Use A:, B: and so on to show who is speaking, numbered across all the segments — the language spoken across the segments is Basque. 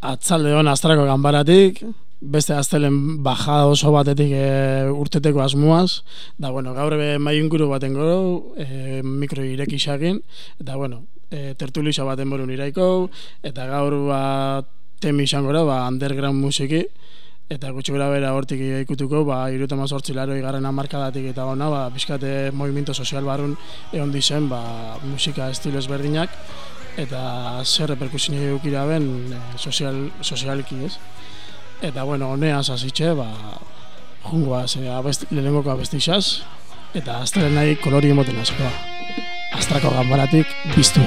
A: Atzalde hon astrako ganbaratik, beste aztelen bajada oso batetik e, urteteko asmuaz, da bueno, gaur ebe mai inguru baten goro, e, mikro irekisakin, eta bueno, e, tertulisa baten borun iraiko, eta gaur ba, temi izango ba, underground musiki, eta gutxi bera bera hortik ikutuko, ba, iruta mazortzi laro igarren amarkadatik eta ona, ba, bizkate movimiento sozial barun egon dizen, ba, musika estilo ezberdinak, eta zer reperkusio eukira ben e, sozial, sozialki ez. Eta bueno, honea sasitxe, ba, jungoaz, e, abest, lehenengoko abestixaz, eta aztaren nahi kolori emoten askoa. Astrako gambaratik biztu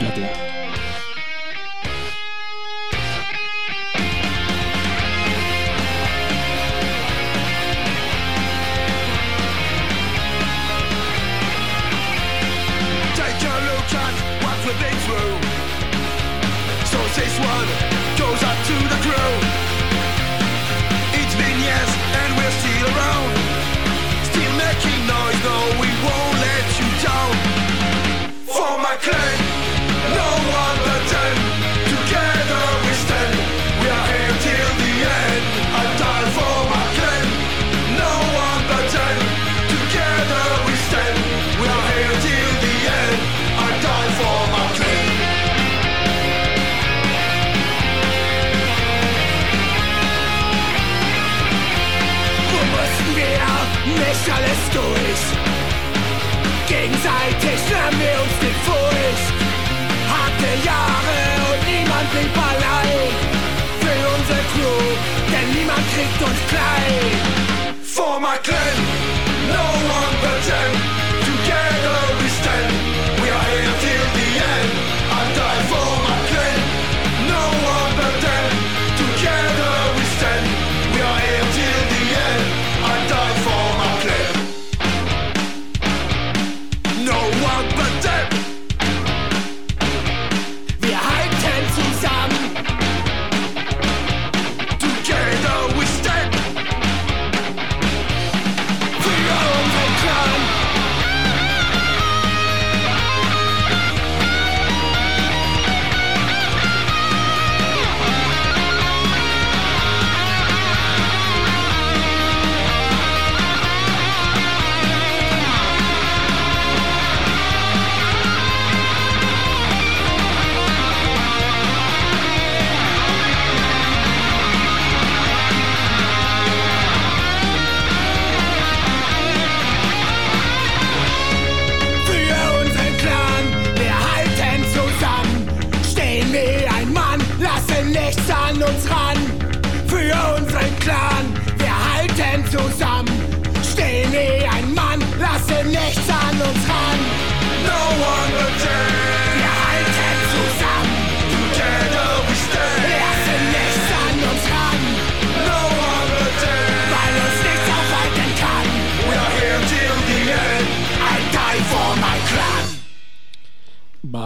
A: liegt uns klein. Vor Macron!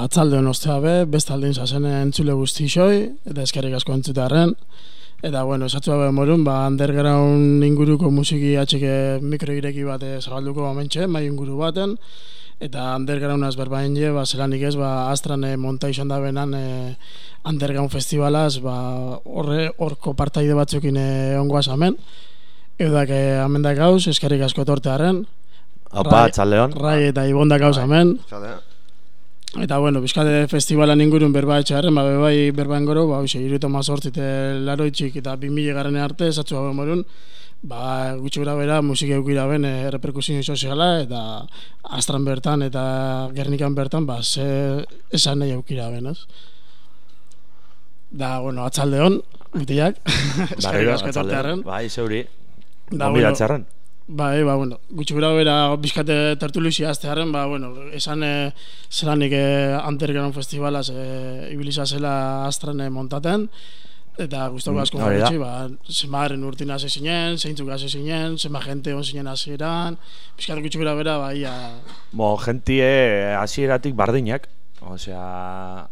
A: Atzalde honostea be, beste aldin zazen entzule guzti xoi, eta eskerrik asko entzutearen. Eta, bueno, esatzu gabe morun, ba, underground inguruko musiki atxike mikroireki bat zabalduko bamentxe, mai inguru baten. Eta underground az berbain je, ba, zelanik ez, ba, astran e, monta izan da benan e, underground festivalaz, ba, horre, horko partaide batzukin e, ongoaz amen. Eudak e, amendak gauz, eskerrik asko tortearen.
B: Opa, txaldeon.
A: Rai eta ibondak gauz amen. Txaldeon. Eta bueno, Bizkate festivalan ingurun berba etxarren, ba, bai berbaen goro, ba, hoxe, iruto mazortzite laroitxik eta 2000 garren arte, esatzu hau morun, ba, gutxu gara bera, musik eukira ben, e, reperkusio soziala, eta astran bertan, eta gernikan bertan, ba, ze, esan nahi eukira ben, ez? Da, bueno, atzalde hon, bitiak,
B: eskerrik asko Bai, zeuri, da, bueno,
A: Bai, ba, bueno, gutxi gura bera bizkate tertulizi aztearen, ba, bueno, esan e, zelanik e, Underground Festivalaz e, ibiliza zela astrane montaten, eta guztoko mm, asko mm, gutxi, ba, zemaren urtina hasi zinen, zeintzuk hasi zinen, zema gente on zinen hasieran, bizkate gutxi gura bera, ba, ia...
B: Bo, gentie hasieratik bardinak, osea,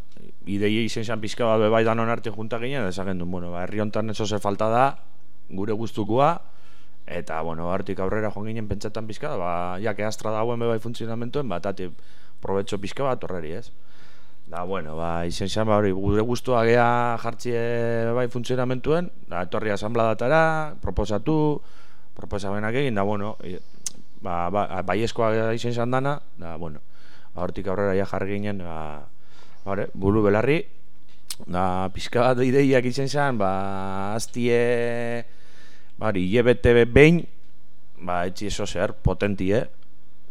B: idei izen zan pizka bat bebai danon arte junta ginen, esagen du, bueno, ba, herri honetan eso ze falta da, gure guztukoa, Eta, bueno, hartik aurrera joan ginen pentsatan pizka, ba, jake astra dagoen bebai funtzionamentuen, bat, ati, probetxo pizka bat horreri, ez? Da, bueno, ba, izen zan, ba, hori, gure guztua gea jartzie bai funtzionamentuen, da, etorri asambladatara, proposatu, proposamenak egin, da, bueno, e, ba, ba, bai eskoa izen zan dana, da, bueno, ba, hortik aurrera ja jarri ginen, ba, hori, bulu belarri, da, pizka bat ideiak izen zan, ba, aztie, ba, hori, hilebete behin, ba, etxi eso zer, potentie,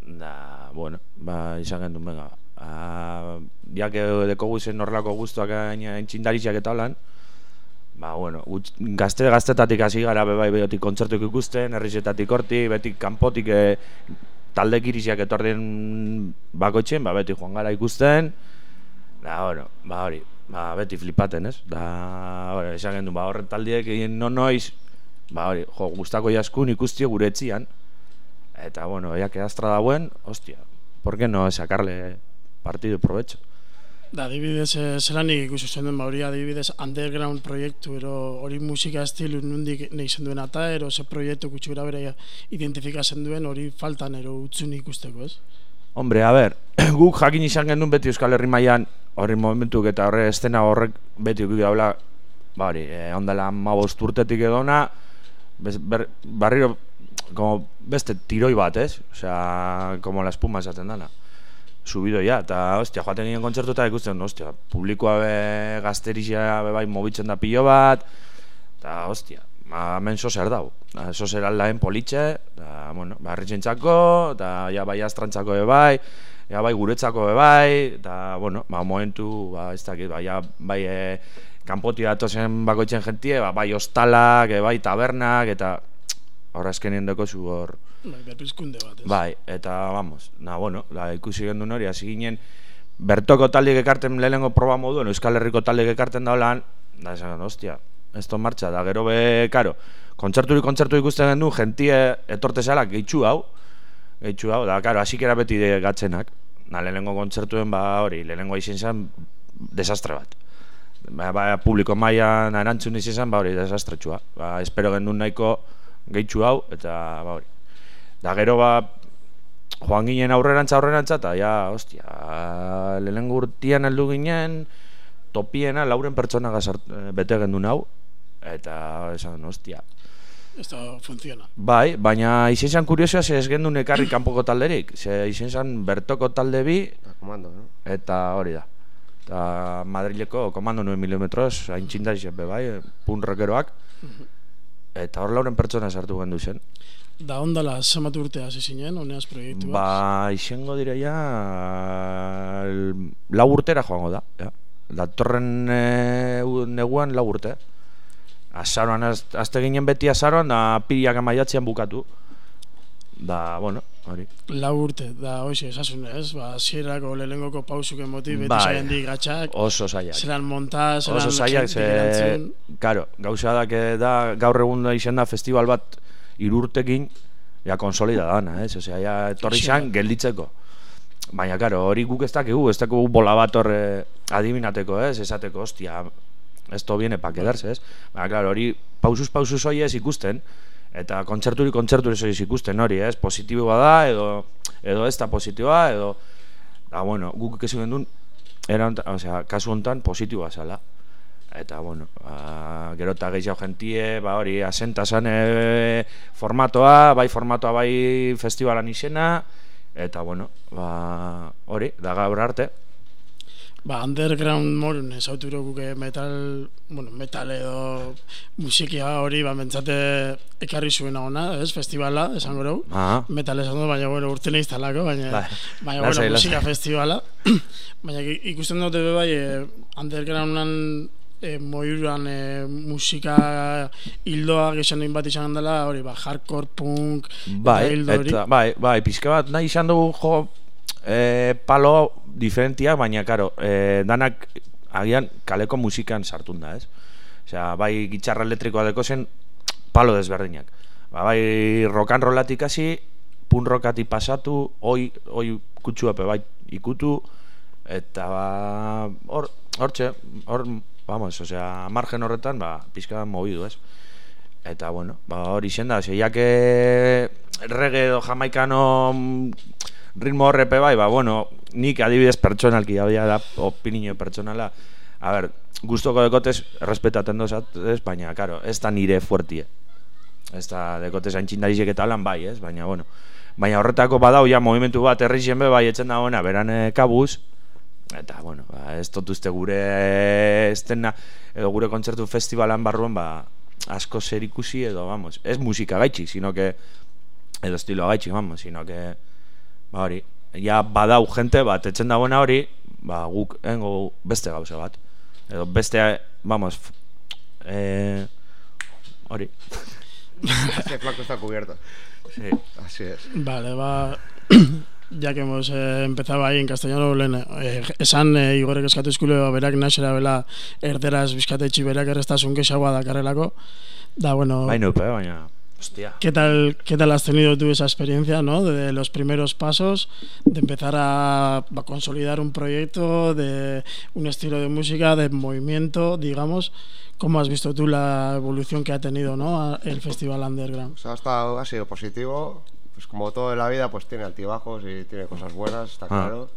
B: da, bueno, ba, izan gendun, venga, ba, ja que deko guzen horrelako guztuak entxindaritxak eta holan, ba, bueno, utz, gazte gaztetatik hasi gara bebai behotik kontzertuk ikusten, herrizetatik horti, betik kanpotik e, talde kirisiak etorren bakoitzen, ba, beti joan gara ikusten, da, bueno, ba, hori, ba, beti flipaten, ez? Da, hori, esan gendu, ba, horret taldiek egin non noiz, ba, hori, jo, guztako jaskun ikustio gure etzian, eta, bueno, ea que astra dauen, hostia, por que no sacarle partido provecho?
A: Da, adibidez, e, zelanik ikusi zen duen, ba, hori adibidez, underground proiektu, ero hori musika estilu nundik nahi zen duen eta, ero ze proiektu gutxi gara bere identifikazen duen, hori faltan, ero utzun ikusteko, ez?
B: Hombre, a ber, guk jakin izan genuen beti Euskal Herri mailan horri momentuk eta horre estena horrek beti ukik daula, ba hori, e, ondela ma urtetik edona, ber, barriro, como beste tiroi bat, ez? Osea, como la espuma esaten dana subido ya, eta, ostia, joaten ginen kontzertu eta ikusten, ostia, publikoa be gazterizia be bai mobitzen da pilo bat, eta, ostia, ma, hemen zer dau, zer aldaen politxe, eta, bueno, barritzen txako, eta, ja, bai astrantzako be bai, ja, bai guretzako be bai, eta, bueno, ba, momentu, ba, ez dakit, ba, ja, bai, e, kanpoti datozen bakoitzen jentie, ba, bai ostalak, e, bai tabernak, eta, horra eskenien deko zu hor,
A: Bai, berpizkunde bat, ez?
B: Bai, eta, vamos, na, bueno, la ikusi gendu hori, hasi ginen, bertoko talde ekarten lehenengo proba moduen, Euskal Herriko talde ekarten da holan, da, esan, hostia, esto marcha, da, gero be, karo, kontzerturi kontzertu ikusten gendu, gentie etorte zela, gehitxu hau, gehitxu hau, da, karo, hasi kera beti de gatzenak, na, lehenengo kontzertuen, ba, hori, lehenengo izin zen, desastre bat. Ba, ba, publiko maian erantzun zen, ba, hori, desastre txua. Ba, espero gendu nahiko gehitxu hau, eta, ba, hori, Da gero ba joan ginen aurrerantza aurrerantza eta ja, ostia, lehen urtian heldu ginen topiena lauren pertsona gazart, eh, bete gendu nau eta esan, ostia
A: Esto funciona.
B: Bai, baina izen zan kuriosoa ze ez gendu nekarri kanpoko talderik. Ze izen zan bertoko talde bi
C: komando, no?
B: eta hori da eta Madrileko komando 9 milimetros hain txinda bai, pun rokeroak eta hor lauren pertsona sartu gendu zen
A: Da ondala, zemat urte hasi zinen, honeaz proiektu
B: Ba, izango dire ja, lau urtera joango da. Ja. Datorren e, neguan lau urte. Azaroan, azte ginen beti azaroan, da piriak amaiatzean bukatu. Da, bueno, hori.
A: Lau urte, da, hoxe, esasun ez, ba, zierako lehenengoko pausuk emoti, beti
B: Bai.
A: zaien gatxak.
B: Oso zaiak.
A: Zeran monta, zeran
B: Oso zaiak, ze, karo, gauza da, da, gaur egun da izan da festival bat irurtekin, ja konsolida dana, ez? Osea, ja, etorri xan,
A: da.
B: gelditzeko. Baina, karo, hori guk ez dakigu, ez dakigu bola bat hor adivinateko, ez? Esateko, ostia, esto viene pa quedarse, ez? Baina, karo, hori pausuz pausuz hori ez ikusten, eta kontzerturi kontzerturi ez ikusten hori, ez? Positiboa da, edo, edo ez da positiboa, edo, da, bueno, guk ikesi gendun, era, honta- osea, kasu hontan positiboa zala eta bueno, ba, gero eta gehiago jentie, ba hori, asenta zan e, formatoa, bai formatoa bai festivalan izena, eta bueno, ba, hori, da gaur arte.
A: Ba, underground morun ezautu guke metal, bueno, metal edo musikia hori, ba, mentzate ekarri zuena ona, ez, festivala, esan gero.
B: Ah,
A: Metal esan du, baina, bueno, urte nahiz talako, baina,
B: Bai.
A: baina,
B: Lasai,
A: bueno, musika
B: lasai.
A: festivala. baina ik- ikusten dute be bai, e, undergroundan e, moiruan e, musika hildoak esan bat izan dela, hori, ba, hardcore punk,
B: bai,
A: hildo hori.
B: eta, bai, bai, pizka bat nahi izan dugu jo e, palo diferentia, baina, karo, e, danak agian kaleko musikan sartun da, ez? Osea, bai gitxarra elektrikoa deko zen palo desberdinak. Ba, bai rock and rollatik hasi, pun rockati pasatu, oi, oi kutsuape bai ikutu, eta ba, hor, hortxe, hor, vamos, osea, margen horretan, ba, pizka mobidu, ez? Eta, bueno, ba, hori zen da, zeiak reggae edo jamaikano mm, ritmo horrepe bai, ba, bueno, nik adibidez pertsonalki, abia da opinio pertsonala, a ber, gustoko dekotez, respetaten dozat, ez, baina, karo, ez da nire fuertie. Ez da, dekotez haintxindarizek eta lan bai, ez, baina, bueno. Baina horretako badau, ja, movimentu bat, errixen be, bai, etzen da ona, beran eh, kabuz, eta, bueno, ba, ez dut uste gure estena, edo gure kontzertu festivalan barruan, ba, asko zer ikusi edo, vamos, ez musika gaitxik, sino que, edo estilo gaitxik, vamos, sino que, ba hori, ja badau jente bat, etzen dagoena hori, ba guk engo beste gauza bat. Edo beste, vamos, eh, hori.
C: Ese flaco está cubierto.
B: Sí.
C: Así es.
A: Vale, va. ya que hemos eh, empezado ahí en castellano, lehen, eh, esan eh, Igorek eskatu eskuleo berak naxera bela erderaz bizkate berak errestasun kexagoa dakarrelako. Da, bueno...
B: Baina upe, baina... Hostia.
A: ¿Qué tal, ¿Qué tal has tenido tú esa experiencia, ¿no? de los primeros pasos, de empezar a, a consolidar un proyecto, de un estilo de música, de movimiento, digamos? ¿Cómo has visto tú la evolución que ha tenido ¿no? el Festival Underground?
C: Pues ha, estado, ha sido positivo. Pues como todo en la vida, pues tiene altibajos y tiene cosas buenas, está
B: Ah,
C: claro.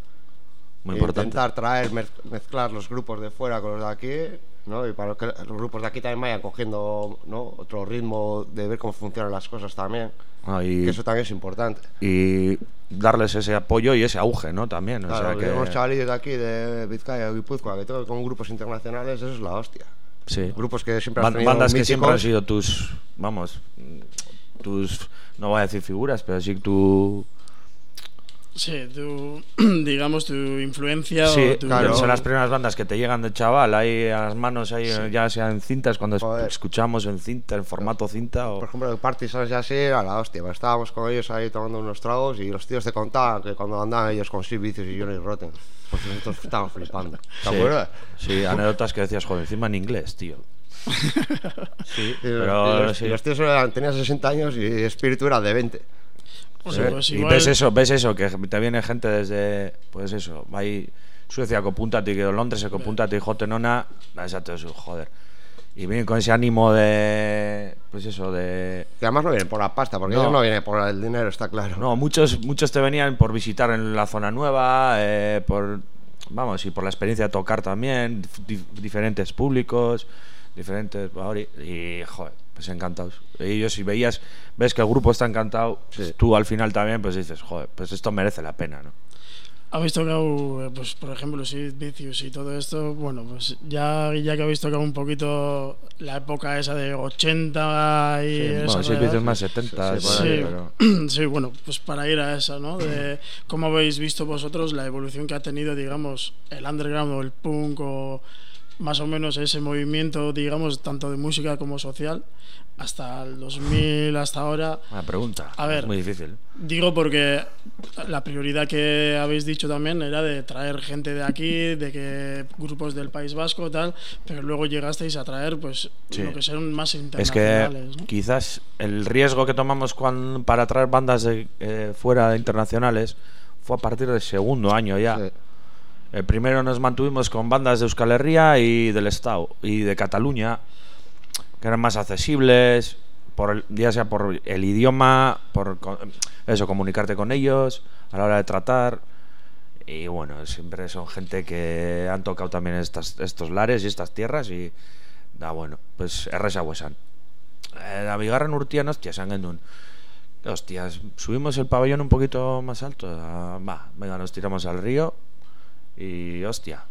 B: Muy
C: E
B: importante.
C: Intentar traer, mez- mezclar los grupos de fuera con los de aquí, ¿no? Y para que los grupos de aquí también vayan cogiendo, ¿no? Otro ritmo de ver cómo funcionan las cosas también.
B: Ah,
C: Que
B: y,
C: eso también es importante.
B: y darles ese apoyo y ese auge, ¿no? También, o
C: Claro,
B: sea
C: que...
B: que...
C: chavalillos de aquí, de Vizcaya o Guipúzcoa, que tocan con grupos internacionales, eso es la hostia.
B: Sí.
C: Grupos que siempre han
B: bandas que
C: míticos.
B: siempre han sido tus, vamos, tus, no voy a decir figuras, pero sí tu...
A: Sí, tu, digamos, tu influencia
B: Sí,
A: o tu...
C: claro.
B: son las primeras bandas que te llegan de chaval ahí a las manos, ahí ya sea en cintas, cuando
C: Joder.
B: escuchamos en cinta, en formato cinta o...
C: Por ejemplo, el Partisans ya así era la hostia. pues estábamos con ellos ahí tomando unos tragos y los tíos te contaban que cuando andaban ellos con Sid Vicious y Johnny Rotten, pues nosotros estábamos flipando. ¿Te
B: Sí,
C: acuerdas?
B: Sí, anécdotas que decías, joder, encima en inglés, tío. Sí,
C: Y los-
B: pero
C: y los,
B: sí.
C: y los tíos eran- tenían 60 años y espíritu era de 20.
B: Sí,
A: sea, pues
B: y
A: igual-
B: ves eso, ves eso, que te viene gente desde, pues eso, vai Sueziako puntatik edo Londreseko puntatik joten ona, da esate duzu, joder. Y vienen con ese ánimo de, pues eso, de...
C: Que además no vienen por la pasta, porque
B: No.
C: ellos no vienen por el dinero, está claro.
B: No, muchos, muchos te venían por visitar en la zona nueva, eh, por, vamos, y por la experiencia de tocar también, dif- diferentes públicos, diferentes, y, joder, pues encantados. Ellos si veías, ves que el grupo está encantado,
C: Sí.
B: tú al final también, pues dices, joder, pues esto merece la pena, ¿no?
A: Habéis tocado, eh, pues por ejemplo, Sid Vicious y todo esto, bueno, pues ya, ya que habéis tocado un poquito la época esa de 80 y
B: Sí,
A: esas
B: bueno, si dices más 70,
C: Sí,
A: sí,
B: ahí, pero...
A: sí, bueno, pues para ir a esa, ¿no? De cómo habéis visto vosotros la evolución que ha tenido, digamos, el underground o el punk o más o menos ese movimiento, digamos, tanto de música como social, hasta el 2000, hasta ahora.
B: Una pregunta,
A: A ver.
B: es muy difícil.
A: Digo porque la prioridad que habéis dicho también era de traer gente de aquí, de que grupos del País Vasco, tal, pero luego llegasteis a traer, pues,
B: Sí.
A: lo que son más
B: Es
A: internacionales,
B: que
A: ¿no?
B: quizás el riesgo que tomamos cuan- para traer bandas de, eh, fuera internacionales fue a partir del segundo año ya.
C: Sí.
B: Primero nos mantuvimos con bandas de Euskal Herria y del Estado y de Cataluña, que eran más accesibles, por el- ya sea por el idioma, por eso, comunicarte con ellos a la hora de tratar. Y bueno, siempre son gente que han tocado también estos lares y estas tierras y da bueno, pues erresa huesan. Eh, la bigarren urtean, hostia, esan gendun. Hostias, subimos el pabellón un poquito más alto. ah, Va, venga, nos tiramos al río. Y hostia.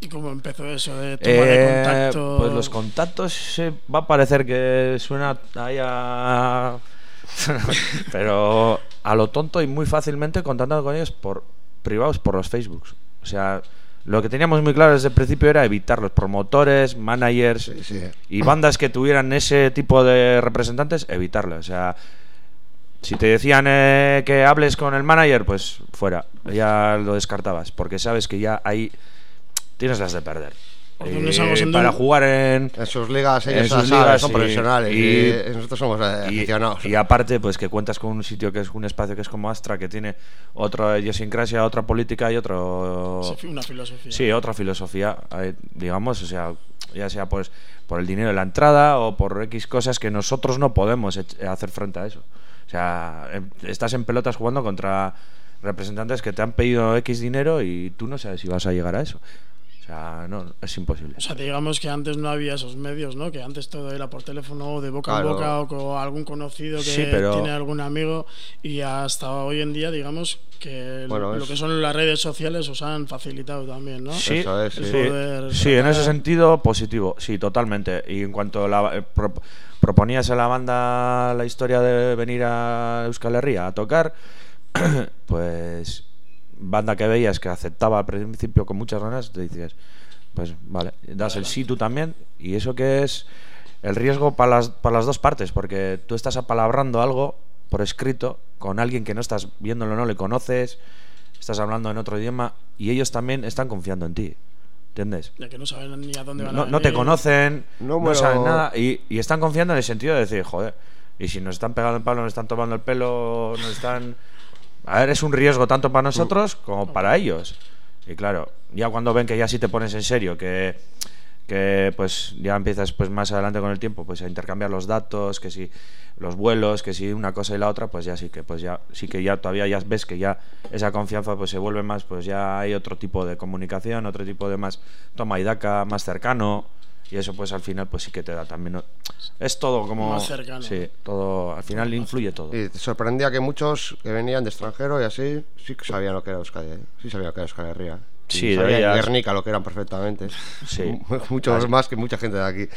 A: ¿Y cómo empezó eso de toma de
B: Eh,
A: contacto?
B: Pues los contactos eh, va a parecer que suena ahí a. Pero a lo tonto y muy fácilmente contactando con ellos por privados por los Facebooks. O sea, lo que teníamos muy claro desde el principio era evitar los promotores, managers
C: Sí, sí.
B: y bandas que tuvieran ese tipo de representantes, evitarlo. O sea, si te decían eh, que hables con el manager, pues fuera, ya lo descartabas, porque sabes que ya ahí tienes las de perder.
A: No
B: Eh, para jugar en,
C: En sus ligas ellos
B: En sus ligas,
C: son
B: y-
C: profesionales y,
B: y-
C: nosotros somos eh,
B: y,
C: aficionados.
B: y aparte, pues que cuentas con un sitio que es un espacio que es como Astra, que tiene otra idiosincrasia, otra política y otro...
A: Sí, una filosofía.
B: Sí, otra filosofía, eh, digamos, o sea, ya sea pues por el dinero de la entrada o por X cosas que nosotros no podemos hacer frente a eso. Sea, em- estás en pelotas jugando contra representantes que te han pedido X dinero y tú no sabes si vas a llegar a eso. O sea, no, es imposible.
A: O sea, digamos que antes no había esos medios, ¿no? Que antes todo era por teléfono, de boca
C: Claro.
A: en boca o con algún conocido que
B: Sí, pero-
A: tiene algún amigo y hasta hoy en día, digamos que
C: Bueno,
A: lo
C: es-
A: que son las redes sociales os han facilitado también, ¿no?
B: Sí,
C: es, sí.
A: poder
B: Sí, en ese sentido positivo, sí, totalmente. Y en cuanto la, eh, pro- proponías a la banda la historia de venir a Euskal Herria a tocar, pues banda que veías que aceptaba al principio con muchas ganas, te dices, pues vale, das el sí tú también. Y eso que es el riesgo para las, para las dos partes, porque tú estás apalabrando algo por escrito con alguien que no estás viéndolo, no le conoces, estás hablando en otro idioma y ellos también están confiando en ti. ¿Entiendes?
A: Ya que no saben ni a dónde van a
B: No, no te conocen,
C: No
B: saben nada y, y están confiando en el sentido de decir, joder, y si nos están pegando el palo, nos están tomando el pelo, nos están... A ver, es un riesgo tanto para nosotros como para ellos. Y claro, ya cuando ven que ya sí te pones en serio, que, que pues ya empiezas pues más adelante con el tiempo pues a intercambiar los datos, que si los vuelos, que si una cosa y la otra, pues ya sí que pues ya sí que ya todavía ya ves que ya esa confianza pues se vuelve más, pues ya hay otro tipo de comunicación, otro tipo de más toma y daca, más cercano y eso pues al final pues sí que te da también es todo como
A: Más cercano.
B: sí, todo al final influye todo.
C: Y te sorprendía que muchos que venían de extranjero y así, sí que sabían lo que era Euskadi, ¿eh? sí sabían lo que era Euskal Herria.
B: Sí,
C: sabían
B: deberías-
C: Guernica lo que eran perfectamente.
B: Sí.
C: Mucho más que mucha gente de aquí.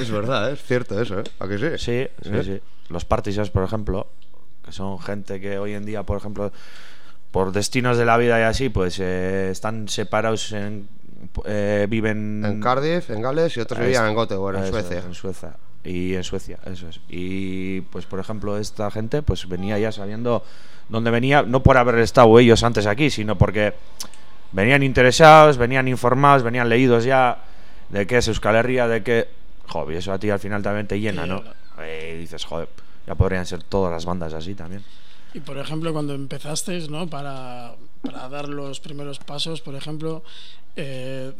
C: Es verdad, ¿eh? es cierto eso, ¿eh? ¿A que sí?
B: Sí, sí,
C: ¿Eh?
B: sí. Los partisans, por ejemplo, que son gente que hoy en día, por ejemplo, por destinos de la vida y así, pues eh, están separados en... eh, viven...
C: En Cardiff, en Gales y otros vivían en Göteborg, en
B: Eso
C: Suecia.
B: es, en Suecia. Y en Suecia, eso es. Y pues, por ejemplo, esta gente pues venía ya sabiendo dónde venía, no por haber estado ellos antes aquí, sino porque venían interesados, venían informados, venían leídos ya de qué es Euskal Herria, de qué... Joder, y eso a ti al final también te llena, ¿no? Eh, y dices, joder, ya podrían ser todas las bandas así también.
A: Y por ejemplo, cuando empezasteis, ¿no? Para, para dar los primeros pasos, por ejemplo, eh,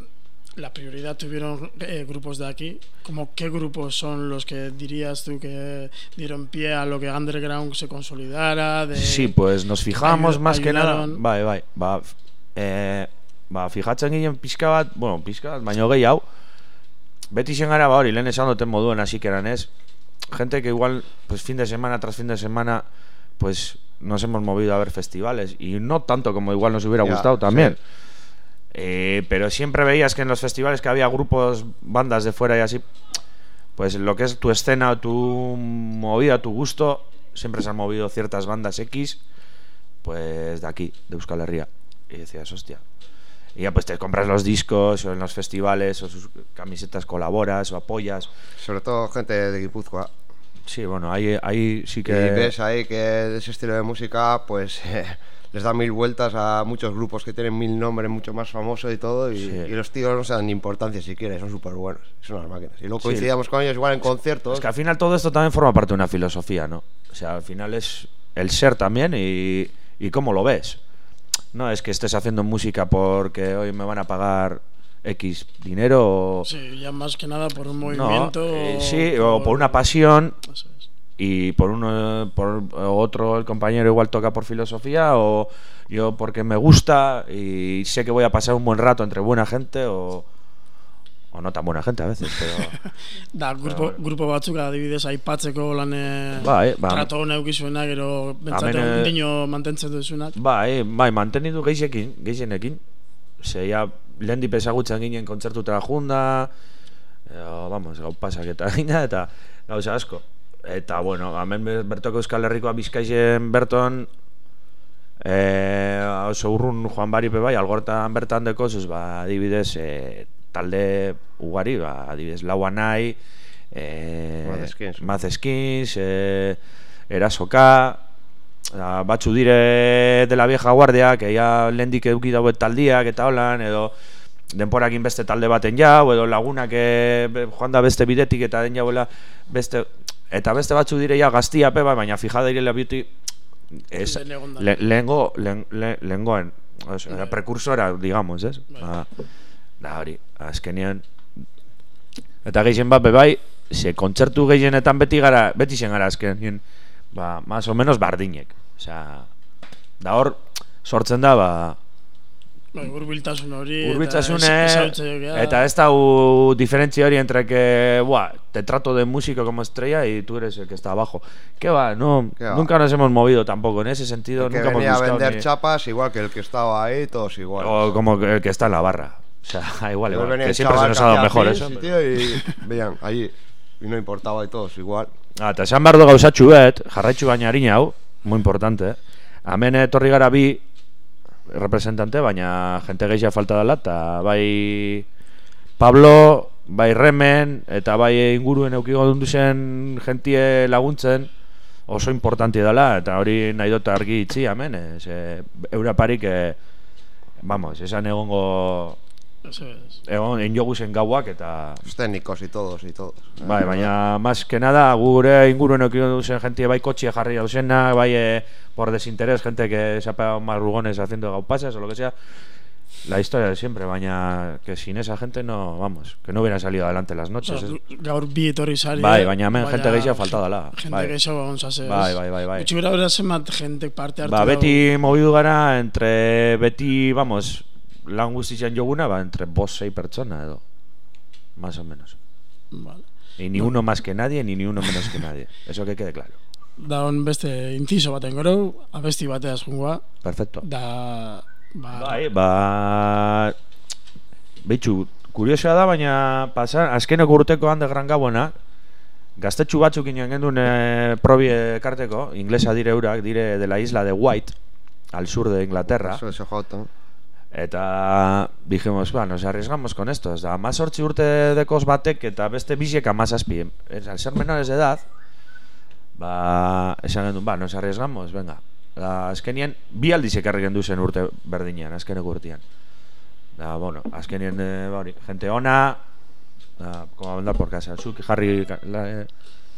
A: la prioridad tuvieron eh, grupos de aquí. Como qué grupos son los que dirías tú que dieron pie a lo que Underground se consolidara? De,
B: Sí, pues nos fijamos más que nada.
A: ayudaron.
B: Bai, bai. Ba, eh, ba, fijatzen ginen pixka bat, bueno, pixka bat, baino gehiago. Beti izen gara, ba hori, lehen esan duten moduen ez. Gente que igual, pues fin de semana tras fin de semana, pues nos hemos movido a ver festivales. Y no tanto como igual nos hubiera
C: Ya,
B: gustado también.
C: sí.
B: Eh, pero siempre veías que en los festivales que había grupos, bandas de fuera y así, pues lo que es tu escena, tu movida, tu gusto, siempre se han movido ciertas bandas X, pues de aquí, de Euskal Herria. Y decías, hostia. Y ya pues te compras los discos o en los festivales o sus camisetas colaboras o apoyas.
C: Sobre todo gente de Guipúzcoa.
B: Sí, bueno, ahí, ahí sí que...
C: Y ves ahí que de ese estilo de música, pues eh, les da mil vueltas a muchos grupos que tienen mil nombres mucho más famosos y todo. Y,
B: Sí.
C: y los tíos no se dan ni importancia siquiera, son súper buenos. Son unas máquinas. Y luego
B: Sí.
C: coincidíamos con ellos igual en conciertos.
B: Es que al final todo esto también forma parte de una filosofía, ¿no? O sea, al final es el ser también y, y cómo lo ves. No es que estés haciendo música porque hoy me van a pagar X dinero.
A: Sí, ya más que nada por un
B: No,
A: movimiento.
B: eh, sí, o por una pasión
A: Eso es.
B: y por uno por otro el compañero igual toca por filosofía o yo porque me gusta y sé que voy a pasar un buen rato entre buena gente o, o no tan buena gente a veces, pero...
A: Da, grupo, grupo batzuk adibidez aipatzeko lan eh,
B: Bai, ba.
A: trato hona eukizuenak, gero bentsate
B: Hemen, eh,
A: dino mantentzen duzunak.
B: Bai, bai, mantenidu geixekin, geixenekin. Ze ja, lehen dip ezagutzen ginen kontzertutara junda, edo, vamos, gau pasak eta gina, eta gauza asko. Eta, bueno, hemen be- bertoko Euskal Herrikoa bizkaixen berton, e, oso urrun joan baripe bai, algortan bertan deko, zuz, ba, adibidez, e, talde ugari, ba, adibidez, laua nahi, e,
C: Math Skins.
B: Math Skins, e, erasoka, Da, batzu dire de la vieja guardia, que ya lehendik eduki dauet taldiak eta holan, edo denporakin beste talde baten jau, edo lagunak eh, joan da beste bidetik eta den jauela beste... Eta beste batzu dire ja gaztia pe, bai, baina fijada direla beauty es,
A: da.
B: le, lehengo, lehen, le- lehengoen, sea,
A: Bai.
B: precursora, digamos, ez?
A: Bai.
B: Ba, da hori, azkenean Eta gehien bat bebai, ze kontzertu gehienetan beti gara, beti zen gara azkenean, ba, más o menos bardinek. Osea, da hor, sortzen da, ba,
A: Bai, urbiltasun hori
B: Urbiltasune
A: eta
B: eta ez da u diferencia hori entre que, buah, te trato de músico como estrella y tú eres el que está abajo. ¿Qué va? No,
C: ¿Qué va?
B: nunca nos hemos movido tampoco en ese sentido,
C: El que
B: nunca hemos
C: venía a
B: buscado
C: vender
B: ni-
C: chapas, igual que el que estaba ahí, todos igual.
B: o como que el que está en la barra. O sea, igual, igual,
C: venía
B: que siempre se nos
C: que
B: ha dado mejor eso. pero-
C: y veían, allí, y no importaba y todos igual.
B: Ah, eta esan behar du gauzatxu bet, jarraitxu baina harina hau, muy importante, eh? Hemen etorri gara bi representante, baina jente gehiago falta dela, eta bai Pablo, bai Remen, eta bai inguruen eukigo zen jentie laguntzen, oso importante dela, eta hori nahi dut argi itzi hemen, ez, e, euraparik, e, vamos, esan egongo,
A: Eso es.
B: egon, zen gauak, eta
C: Los técnicos y todos y todos.
B: Bai, baina más que nada gure inguruen eukidu duzen gente bai kotxia jarri dauzena, bai eh, por desinterés, gente que se ha pegado más rugones haciendo gaupasas o lo que sea. La historia de siempre, baina que sin esa gente no, vamos, que no hubiera salido adelante las noches.
A: Osa,
B: es-
A: gaur bi etorri zari.
B: Bai, baina hemen jente gehiago falta dela,
A: Jente
B: bai.
A: gehiago egon zase.
B: Bai, bai, bai, bai.
A: Gutxi gura bera zenbat jente parte hartu
B: Ba,
A: dago.
B: beti movidu gara entre beti, vamos, lan guztitzen joguna, ba, entre bos, sei pertsona edo. Más o menos.
A: Vale.
B: Y ni uno más que nadie, ni ni uno menos que nadie. Eso que quede claro.
A: Da hon beste intizo baten gero, abesti bateaz jungoa,
B: Perfecto.
A: da... Ba,
B: Bai, ba... Beitxu, kuriosoa da, baina pasa, azkeneko urteko underground gauena, gaztetxu batzuk inen gendun e, probi ekarteko, inglesa dire eurak, dire de la isla de White, al sur de Inglaterra,
C: Eso, eso, Jota.
B: Eta dijimos, ba, nos arriesgamos con esto, da, mazortzi urte dekos batek eta beste bisiek amazazpi, Ez, al ser menores de edad, ba, esan gendun, ba, nos arriesgamos, venga. Da, azkenien, bi aldiz ekarri gendu zen urte berdinean, azkeneko urtean. Da, bueno, azkenien, eh, ba, hori, gente ona, da, como andar por casa, zuk jarri la, eh,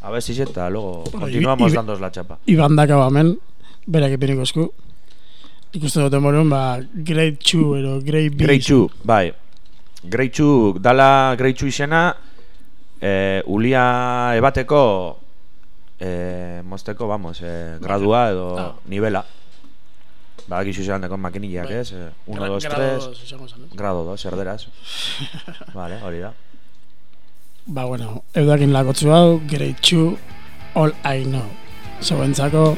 B: abestiz eta luego
A: Bueno,
B: continuamos dándos la chapa.
A: Iban daka hemen, berak ipiniko esku. Ikusten duten morun, ba, Great Two ero Great Beast.
B: Great Two, bai. Great Two, dala Great Two izena, eh, ulia ebateko, eh, mozteko, vamos, eh, gradua edo
A: Ah.
B: nivela. Ba, gizu zelan deko makinillak,
A: Bai.
B: ez? Eh, uno,
A: Gra-
B: dos,
A: grado
B: tres,
A: dos, izango zen, ez?
B: grado dos, erderaz. vale, hori da.
A: Ba, bueno, eudakin lakotzu hau, Great Two, All I Know. Zauentzako,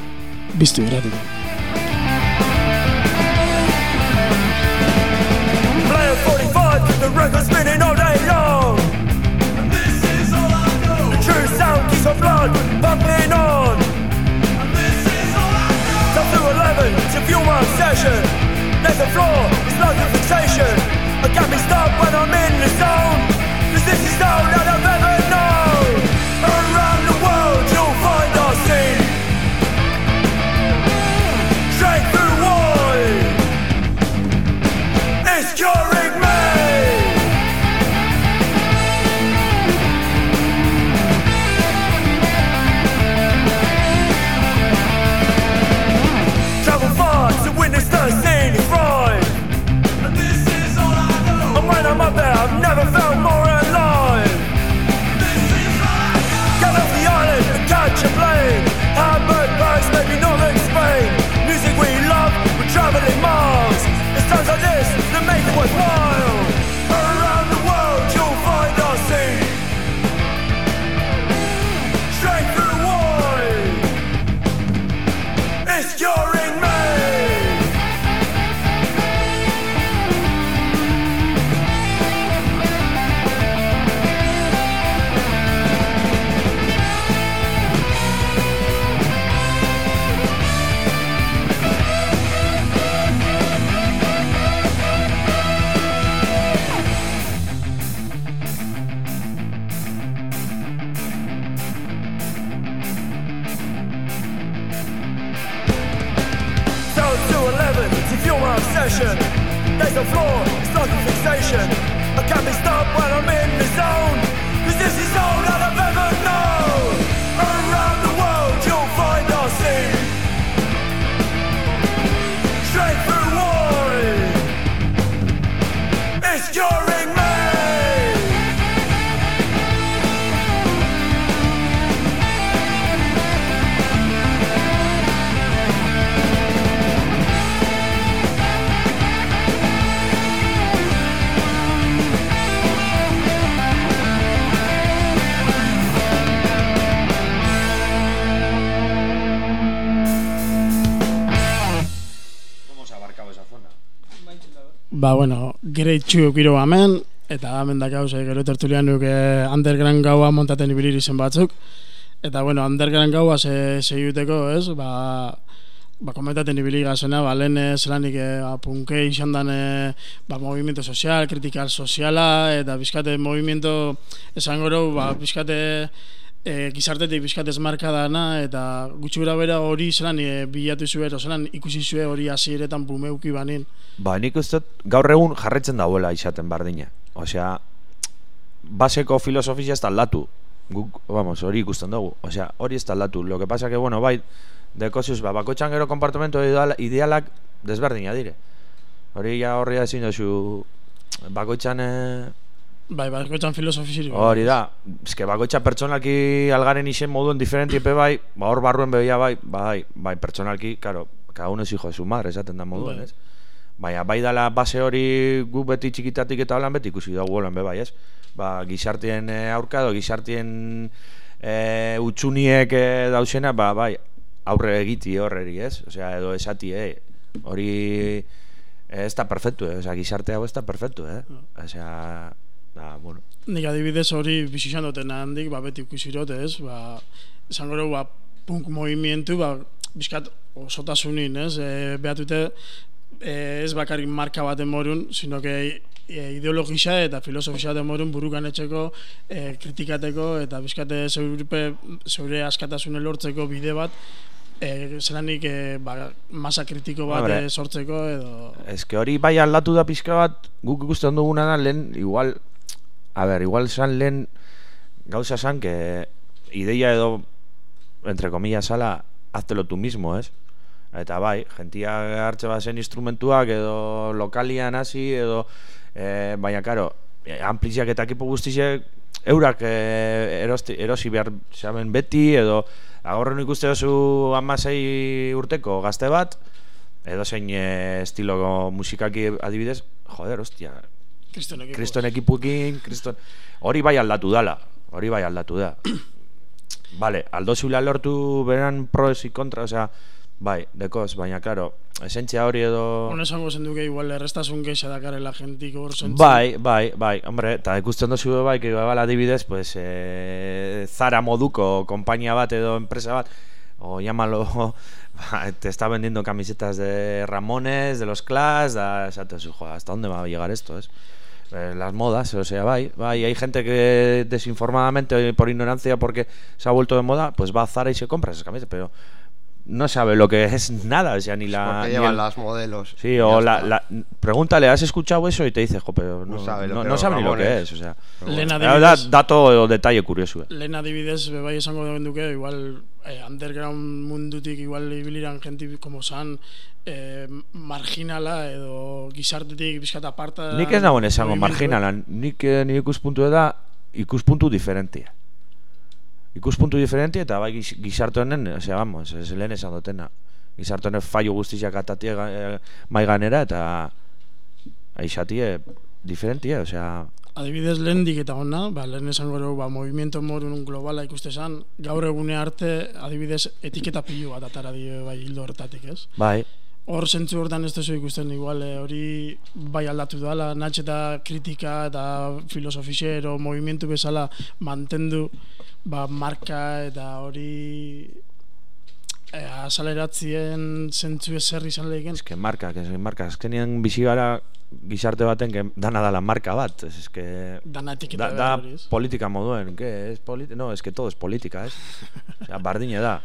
A: biztu irratiko.
D: 45, keep spinning all day long. And this is all I know. The true sound keeps my blood pumping on. And this is all I know. Top to 11 to fuel my obsession. There's a flaw, it's like a fixation. I got me stuck when I'm in the zone. Cause this is all that I've fixation. I can't be stopped when I'm in
A: ba, bueno, great txu giro hemen, eta hemen da gauz, eh, gero tertulian nuk eh, underground gaua montaten ibilir izen batzuk. Eta, bueno, underground gaua ze, zeiuteko, ez, ba, ba, komentaten ibili gazena, ba, lehen eh, zelanik eh, ba, punke izan dan ba, movimiento sozial, kritikal soziala, eta bizkate movimiento esan gero, ba, bizkate e, gizartetik bizkate esmarka dana, eta gutxi gura bera hori zelan e, bilatu zuen, zelan ikusi zuen hori hasieretan bumeuki banin.
B: Ba, nik uste gaur egun jarretzen dauela izaten bardina. Osea, baseko filosofia ez da aldatu. Guk, vamos, hori ikusten dugu. Osea, hori ez da aldatu. Lo que pasa que, bueno, bai, dekosiuz, ba, bakoitzan gero kompartimento ideal, idealak desberdina dire. Hori ja horria ezin dozu bakoitzan... Eh,
A: Bai, bai, goitzan filosofiziri.
B: Hori da, eske bakoitza pertsonalki algaren izen moduen diferenti epe bai, ba hor barruen begia bai, bai, bai pertsonalki, claro, cada uno es hijo de su madre, esaten da moduen,
A: Bai.
B: ez? Baina bai dala base hori gu beti txikitatik eta holan beti ikusi dugu holan be bai, ez? Ba, gizartien eh, aurka edo gizartien eh, utxuniek eh, dauzena, ba, bai, aurre egiti horreri, ez? Osea, edo esati, eh, hori ez da perfectu, eh? Osea, gizarte hau ez da perfectu, eh? Osea, da, bueno,
A: Nik adibidez hori bizizan duten handik, ba, beti ikusi dut, ez? Ba, esan gero, ba, punk movimientu, ba, bizkat osotasunin, ez? E, behatute, e, ez bakarrik marka baten morun, sino que e, ideologisa eta filosofisa den morun burukan etxeko, e, kritikateko, eta bizkate zeure, zeure askatasune lortzeko bide bat, e, zelanik e, ba, masa kritiko bat
B: Hombre.
A: e, sortzeko, edo...
B: Ez hori bai aldatu da pixka bat, guk ikusten duguna da lehen, igual, a ber, igual esan lehen gauza esan, que ideia edo, entre comillas, sala, haztelo tú mismo, ez? Eta bai, jentia hartze bazen instrumentuak edo lokalian hasi edo e, baina karo, ampliziak eta ekipo guztiak eurak e, erosti, erosi behar zaben beti edo agorren ikuste duzu amasei urteko gazte bat edo zein e, estilo musikaki adibidez, joder, ostia,
A: Kriston ekipo.
B: kriston ekipuekin, kriston... Hori bai aldatu dala, hori bai aldatu da. Vale, aldo zula lortu beran pros y kontra, osea, bai, dekoz, baina, claro, esentzia hori edo...
A: Hone esango zen duke igual errestasun geisha dakarela jentik hor.
B: Bai, bai, bai, hombre, eta ikusten dozu bai, que bala adibidez, pues, eh, Zara moduko konpainia bat edo enpresa bat, o llámalo, ba, te está vendiendo camisetas de Ramones, de los Clash, da, zu, joder, ¿hasta dónde va a llegar esto, es? Eh, las modas, o sea, bai, bai, hay gente que desinformadamente, por ignorancia, porque se ha vuelto de moda, pues va a Zara y se compra esas camisetas, pero no sabe lo que es nada, o sea, ni la...
C: Porque
B: ni
C: llevan
B: el-
C: las modelos.
B: Sí, o la, la, pregúntale, ¿has escuchado eso? Y te dice, jo, pero no,
C: No sabe lo
B: no,
C: que
B: no sabe ni lo que es, o sea. Da,
A: adibidez,
B: dato o detalle curioso. eh.
A: lehen adibidez, be bai esango duke, igual eh, underground mundutik igual ibiliran jenti como san eh, marginala edo gizartetik bizkat aparta
B: Nik ez nagoen esango marginala, nik eh, nire ikuspuntu da ikuspuntu diferentia. Ikuspuntu diferentia eta bai giz- gizarte honen, osea, vamos, ez lehen esan dutena. Gizarte honen fallo guztiak atatie eh, mai ganera eta aixatie diferentia, osea,
A: Adibidez lehen eta ona, ba, lehen esan gero, ba, movimiento morun globala ikuste zan, gaur egune arte, adibidez, etiketa pilu bat atara dio bai hildo hortatik, ez?
B: bai,
A: Hor zentzu hortan ez duzu ikusten igual eh, hori bai aldatu dala, natx eta kritika eta filosofixero movimentu bezala mantendu ba, marka eta hori e, azaleratzien zentzu ezer izan lehiken.
B: eske marka, que marka, azkenean bizi gara gizarte baten que dana dala marka bat, es eske
A: Dana etiketa
B: da, da politika moduen, que es politi no, es que todo es política, es. O sea, bardine da.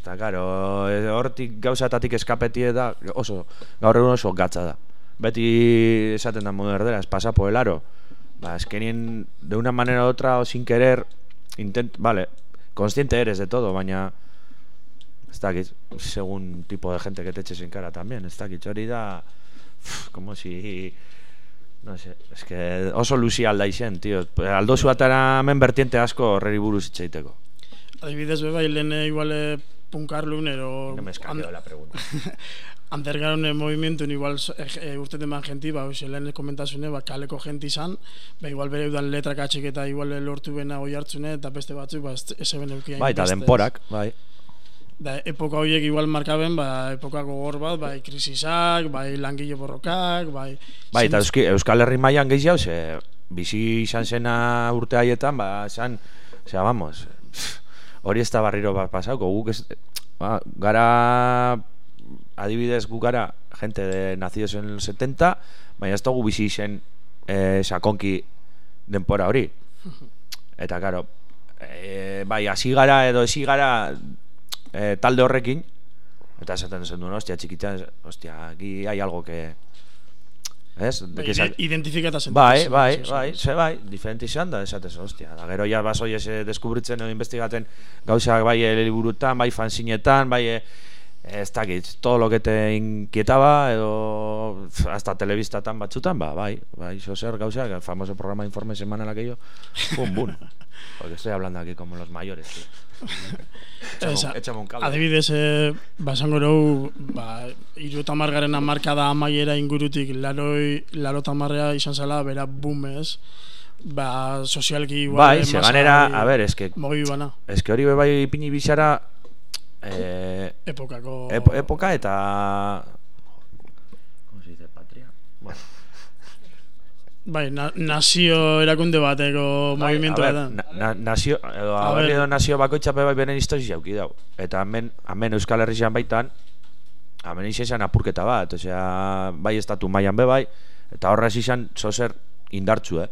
B: Eta claro, eh, hortik gauzatatik eskapetie da oso gaur egun oso gatza da. Beti esaten da modu erdera, es pasa por. Ba, eskenien de una manera u otra o sin querer intent, vale, consciente eres de todo, baina ez dakit, según tipo de gente que te eches en cara también, ez dakit, hori da uf, como si no sé, es que oso luzi alda izen, tío. Aldozu atara hemen vertiente asko horreri buruz hitz egiteko.
A: Adibidez be bai lehen eh, igual eh, punkarlun ero
B: No me escapeo la pregunta.
A: Underground movimientun igual so- eh, eh, urteten ban jenti, ba, hoxe, lehen komentasune, ba, kaleko jenti izan, ba, igual bere udan letrak atxik eta igual lortu bena oi hartzune, eta beste batzuk, ba, ez, ez eben eukiain
B: Bai, eta denporak, bai.
A: Da, epoka horiek igual markaben, ba, epoka gogor bat, bai krisisak, bai langile borrokak, bai...
B: Bai, eta Euskal Herri mailan gehiago, ze bizi izan zena urte haietan, ba, esan, osea, vamos, pff, hori ez da barriro bat pasauko, guk ez, ba, gara, adibidez gu gara, gente de nacidos en el 70, baina ez dugu bizi izen eh, sakonki denpora hori. Eta, karo, eh, bai, hasi gara edo hasi gara eh, talde horrekin, eta esaten zen duen, ostia, txikitan, ostia, aquí hay algo que... Ez?
A: Bai, identifikata zentu.
B: Bai, bai, bai, ze bai, diferente izan da, esatez, ostia, da gero ja basoi ese deskubritzen edo investigatzen gauzak bai eh, liburutan, bai fanzinetan, bai eh, ez dakit, todo lo que te inquietaba edo hasta telebistatan batzutan, ba, bai, bai, zo zer gauzak, el famoso programa de informe semanal aquello, bum, bum, porque estoy hablando aquí como los mayores, tío.
A: Esa,
B: un- cable.
A: Adibidez, eh, ba, esango dugu, ba, iru eta amarkada amaiera ingurutik, laroi, laro tamarrea izan zela, bera boomez, ba, sozialki igual...
B: Bai,
A: eh,
B: ganera, a ver, es que,
A: Mogi bana,
B: es que hori be bai ipini bizara, eh,
A: epokako...
B: Ep epoka eta... ¿Cómo se dice? Patria? Bueno,
A: Bai, na, nazio erakunde bateko movimiento
B: bai, a
A: bat.
B: na, na, nazio, edo, edo nazio bakoitza be bai beren historia jauki dau. Eta hemen, hemen Euskal Herrian baitan, hemen izan apurketa bat, osea, bai estatu mailan be bai, eta horrez izan zozer indartzu, eh?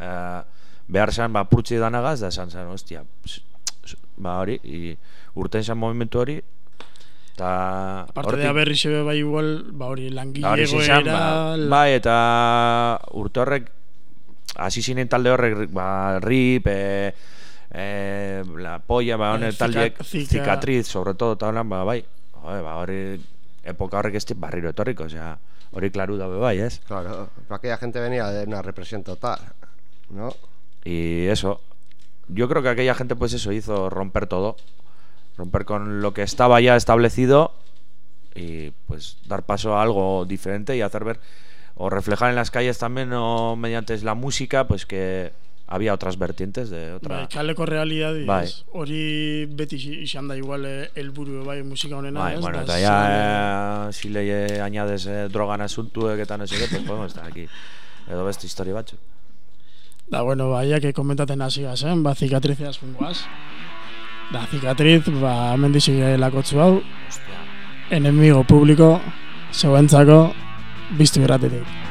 B: Eh, behar zen, ba, purtsi danagaz, da esan zen, ostia, s- s- ba hori, i, urten zen movimentu hori, eta...
A: Aparte de haber xebe bai igual, ba hori langile
B: Hori izan,
A: egoera...
B: ba,
A: la-
B: bai, eta urte horrek, hasi zinen talde horrek, ba, rip, e, e, la polla, ba,
A: Eh,
B: honen
A: zika-
B: taldeek,
A: zika-
B: cicatriz, sobre todo, eta holan, ba, bai, Joder, ba, hori, epoka horrek ez dit barriro etorriko, osea, hori klaru dabe bai, ez?
C: Claro, aquella gente venía de una represión total, ¿no?
B: Y eso, yo creo que aquella gente, pues eso, hizo romper todo, romper con lo que estaba ya establecido y pues dar paso a algo diferente y hacer ver o reflejar en las calles también o mediante la música, pues que había otras vertientes de otra.
A: Bai, kaleko realidadiz,
B: Bai.
A: hori beti izan da igual eh, helburu bai musika honena,
B: Bai,
A: ez?
B: bueno,
A: Da,
B: eta ya eh, si le eh, añades eh, drogan asuntuek eta no sé qué, pues podemos estar aquí. Edo beste historia batzuk.
A: Da, bueno, baiak komentaten hasi gazen, ba, zikatrizea jungoaz. Da, zikatriz, ba, hemen dizige lakotzu hau, enemigo publiko, zeuentzako, biztu irratetik.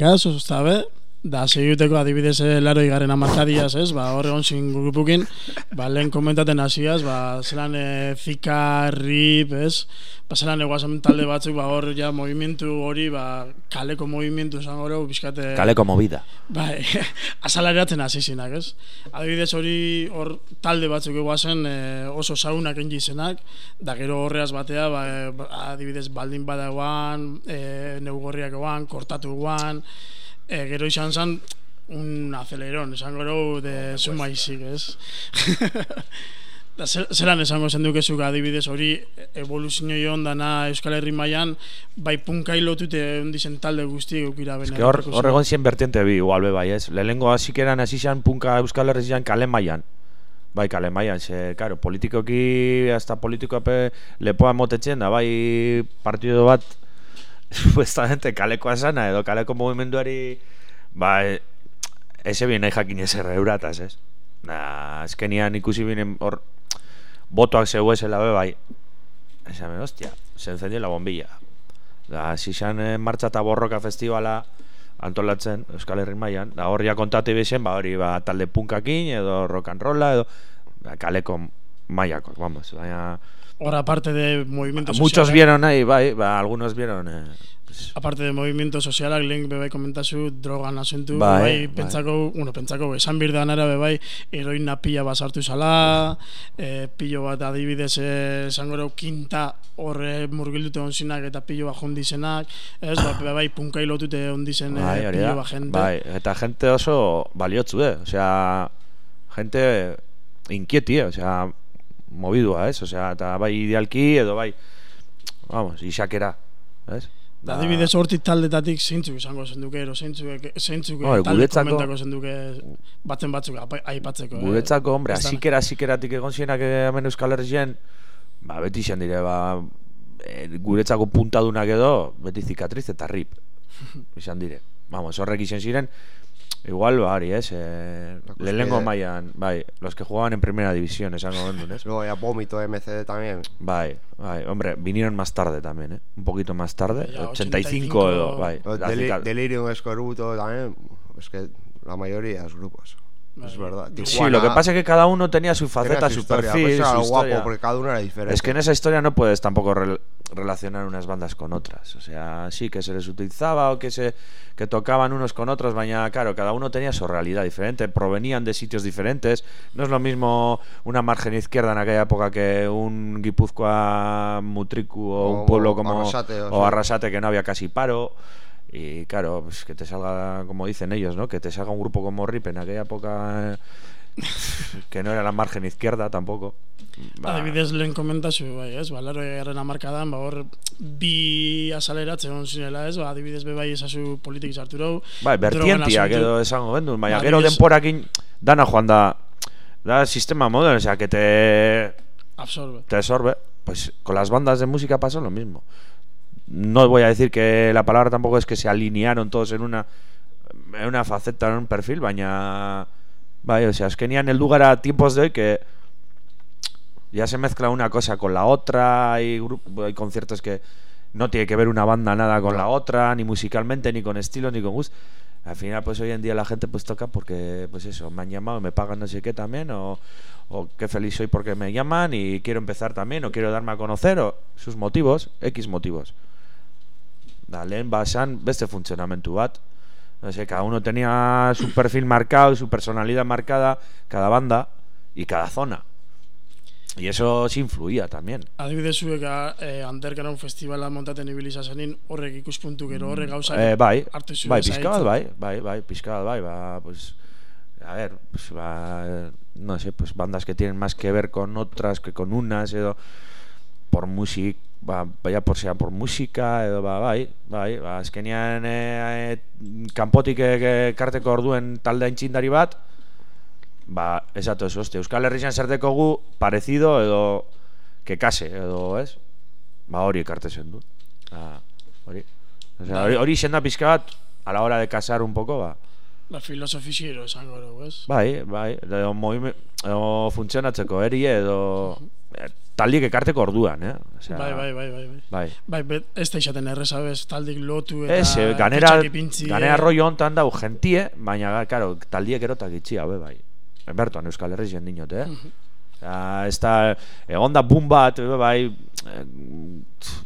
A: Menkaz, oztabe, da segiteko adibidez eh, laro igaren amarkadiaz, ez, ba, hor egon zin grupukin, ba, lehen komentaten hasiaz, ba, zelan e, zika, rip, ez, ba, zelan eguazen talde batzuk, ba, hor ja movimentu hori, ba, kaleko movimentu esan gero, bizkate...
B: Kaleko movida.
A: Bai, asalariatzen hasi zinak, ez? Adibidez hori hor talde batzuk eguazen e, oso saunak engi zenak, da gero horreaz batea, ba, e, ba, adibidez baldin bada eguan, e, neugorriak eguan, kortatu eguan, e, gero izan zen un aceleron, esan gero de suma izik, ez? da, zelan esango zen dukezuk adibidez hori evoluzio joan dana Euskal Herri mailan bai punkai lotute ondizen talde guztiek eukira bene.
B: Que hor, hor egon zien vertiente bi, igual be bai, ez? Lehenengo hasikeran hasi zan punka Euskal Herrian kale mailan. Bai, kale mailan, ze, claro, politikoki, hasta politikoape lepoa motetzen da, bai partido bat, supuestamente kalekoa sana, edo kaleko mugimenduari, ba, e, ese bien nahi jakin ezer eurataz, ez? Na, azkenian ikusi binen hor, botoak zeuezela be, bai. Esame, hostia, se encendió la bombilla. Da, hasi zan eh, martxa eta borroka festivala antolatzen Euskal Herri mailan da hor ja kontatu ibezen, ba hori ba talde punkakin edo rock and rolla edo ba, kaleko mailakoak, vamos, baina
A: Hor aparte de movimiento
B: muchos
A: sozialak-
B: vieron ahí, bai, ba algunos vieron eh,
A: aparte de movimiento sozialak lehen bebai komentazu drogan asuntu
B: Bai,
A: bai,
B: bai.
A: pentsako, bueno, pentsako esan birdan ara bebai heroina pila basartu zala e, pilo bat adibidez eh, esan gero kinta horre murgildute onzinak eta pilo bat jondizenak ez, ba, bebai punkai lotute ondizen e,
B: bai, hori
A: pilo bat jente
B: Bai, eta gente oso baliotzu, eh? Osea, gente inquieti, eh? Osea, movidua, ez? Osea, eta bai idealki edo bai, vamos, isakera, ez?
A: Da, adibidez hortik taldetatik zeintzuk izango zenduke, ero zeintzuk, zeintzuk
B: Hombre,
A: talde
B: guretzako-
A: komentako zenduke batzen batzuk aipatzeko. eh.
B: Guretzako, hombre,
A: Ez da-
B: asikera asikeratik egon zienak eh, hemen Euskal Herrian, ba, beti izan dire, ba, guretzako puntadunak edo, beti zikatriz eta rip, izan dire. Vamos, horrek izan ziren, igual, ba, hori, ez, eh, lehenengo
C: cúspide.
B: mailan, bai, los que jugaban en primera división, esango gendun, ez?
C: Luego ya Vómito MCD también.
B: Bai, bai, hombre, vinieron más tarde también, eh? Un poquito más tarde,
A: Ya,
B: 85 edo,
A: 85,
B: bai.
C: Los
B: la
C: Deli- Delirium Escorbuto también. Es que la mayoría de los grupos. Es verdad.
B: Sí, lo que pasa es que cada uno tenía su
C: tenía
B: faceta, su,
C: historia,
B: perfil,
C: pues era
B: su historia.
C: guapo porque cada uno era diferente.
B: Es que en esa historia no puedes tampoco rel- relacionar unas bandas con otras. O sea, sí que se les utilizaba o que se que tocaban unos con otros, baina, claro, cada uno tenía su realidad diferente, provenían de sitios diferentes. No es lo mismo una margen izquierda en aquella época que un Guipúzcoa, Mutriku o un pueblo como
C: Arrasate, o.
B: Arrasate que no había casi paro. Y claro, pues que te salga, como dicen ellos, ¿no? Que te salga un grupo como Rip en aquella época eh, que no era la margen izquierda tampoco. Ba,
A: Adibidez lehen komentazu, bai, ez, ba, laro egarren amarkadan, ba, hor, bi azaleratze egon zinela, ez, ba, adibidez be bai esazu politik sartu rau.
B: Bai,
A: asuntu-
B: edo esango bendu, baina
A: Ba,
B: gero
A: adibidez-
B: denporakin dana joan da da sistema moderno, o sea, que te
A: Absorbe.
B: te absorbe. Pues con las bandas de música pasó lo mismo. No voy a decir que la palabra tampoco es que se alinearon todos en una en una faceta, en un perfil, baina bai, o sea, es que ni en el lugar a tiempos de hoy que ya se mezcla una cosa con la otra, hay, hay conciertos que no tiene que ver una banda nada con la otra, ni musicalmente, ni con estilo, ni con gusto. Al final, pues hoy en día la gente pues toca porque, pues eso, me han llamado me pagan no sé qué también, o, o qué feliz soy porque me llaman y quiero empezar también, o quiero darme a conocer, o sus motivos, X motivos. Da, lehen basan beste funtzionamentu bat. No sé, cada uno tenía su perfil marcado, su personalidad marcada, cada banda y cada zona. Y eso sí influía también.
A: Adibidez zuek eh, Anderkaron festivala montaten ibiliza zenin, horrek ikuspuntu gero, horrek gauza
B: Eh, bai,
A: hartu zuen
B: bai, pixka bat, bai, bai, bai, pixka bat, bai, ba, pues, a ver, pues, ba, no sé, pues bandas que tienen más que ver con otras que con unas, edo, por música, ba, vaya por sea por música, edo, ba, bai, bai, ba, azkenean eh, eh, kanpotik eh, ekarteko orduen talde aintzindari bat, ba, esatu ez, hoste, Euskal Herrian zer dekogu parecido edo que kase, edo, ez? Ba, hori ekartezen du. Ah, hori. O sea, hori, hori izan da pixka bat, a la hora de casar un poco, ba.
A: La filosofiziero esango dugu, ez?
B: Bai, bai, edo, movime, edo funtzionatzeko eri edo eh, taldiek ekarteko orduan, eh? Osea,
A: Bai, bai, bai, bai, bai.
B: Bai.
A: Bai, ez da izaten erreza bez, taldik lotu eta...
B: Ez, eh, ganera,
A: ipintzi,
B: ganera
A: eh.
B: rollo hontan dau gentie, baina, claro, taldiek erotak itxia, be, bai. Bertoan Euskal Herri zen dinot, eh? Osea, ez da, egon da boom bat, bai, eh,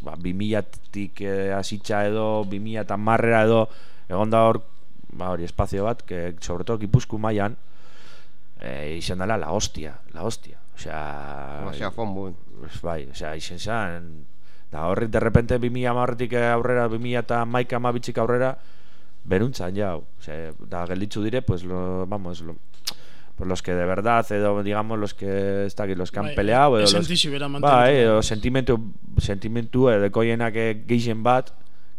B: ba, bimilatik eh, hasitza edo, bimila eta marrera edo, egon da hor, ba, hori, espazio bat, que, sobre todo, Gipuzku mailan, eh, izen dela la hostia, la hostia. Osea,
C: Demasiado fonbun.
B: pues, bai, osea, izen zen, da horri de repente 2000 amarretik aurrera, 2000 eta maika amabitzik aurrera, beruntzan jau, osea, da gelditzu dire, pues, lo, vamos, lo, pues los que de verdad, edo, digamos, los que, ez dakit, los que han
A: Bai,
B: peleado, edo, los,
A: esentixi bera mantendu.
B: bai, edo, sentimentu, sentimentu, edo, koienak geixen bat,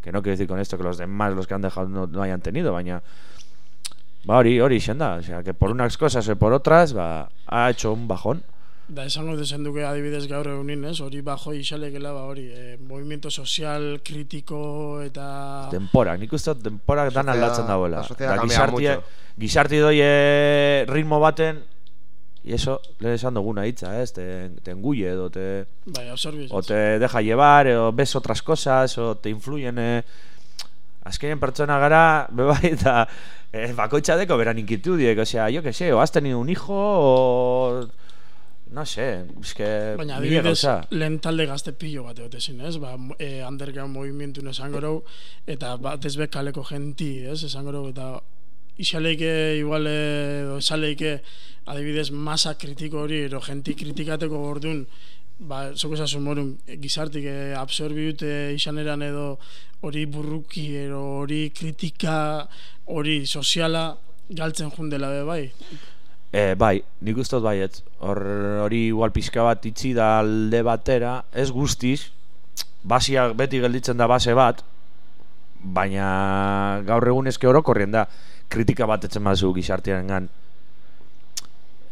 B: que no quiero decir con esto que los demás, los que han dejado, no, no hayan tenido, baina, ba, hori, hori, izen da, o sea, que por unas cosas o por otras, ba, ha hecho un bajón,
A: Da, esango dezen duke adibidez gaur egunin, ez? Hori bajo isalekela, ba, hori, eh, movimiento sozial, kritiko eta...
B: Denpora, nik uste dut denpora dan aldatzen dagoela.
C: la sociedad
B: Da, gizartie,
C: mucho.
B: gizarti doi eh, ritmo baten, y eso, le esan duguna hitza, ez, te, te engulle, edo te,
A: Bai, absorbiz.
B: o te deja llevar, o ves otras cosas, o te influyen, eh, azkenean pertsona gara, bebai, eta eh, bakoitza deko beran inquietudiek, o sea, yo que sé, o has tenido un hijo, o... No sé, es que...
A: Baina adibidez, lehen talde gazte pilo bat egote ez? Ba, e, underground movimentu esango rau, eta bat kaleko genti, ez? Esango rau, eta isaleike, igual, eh, edo esaleike, adibidez, masa kritiko hori, ero genti kritikateko ordun, ba, zoko esasun morun, gizartik eh, absorbiute isaneran edo hori burruki, ero hori kritika, hori soziala, galtzen jundela be bai.
B: E, bai, nik uste dut baiet. Hor hori igual pixka bat itxi da alde batera, ez guztiz, basia beti gelditzen da base bat, baina gaur egun eske orokorrien da kritika bat etzen bazu gizartearen gan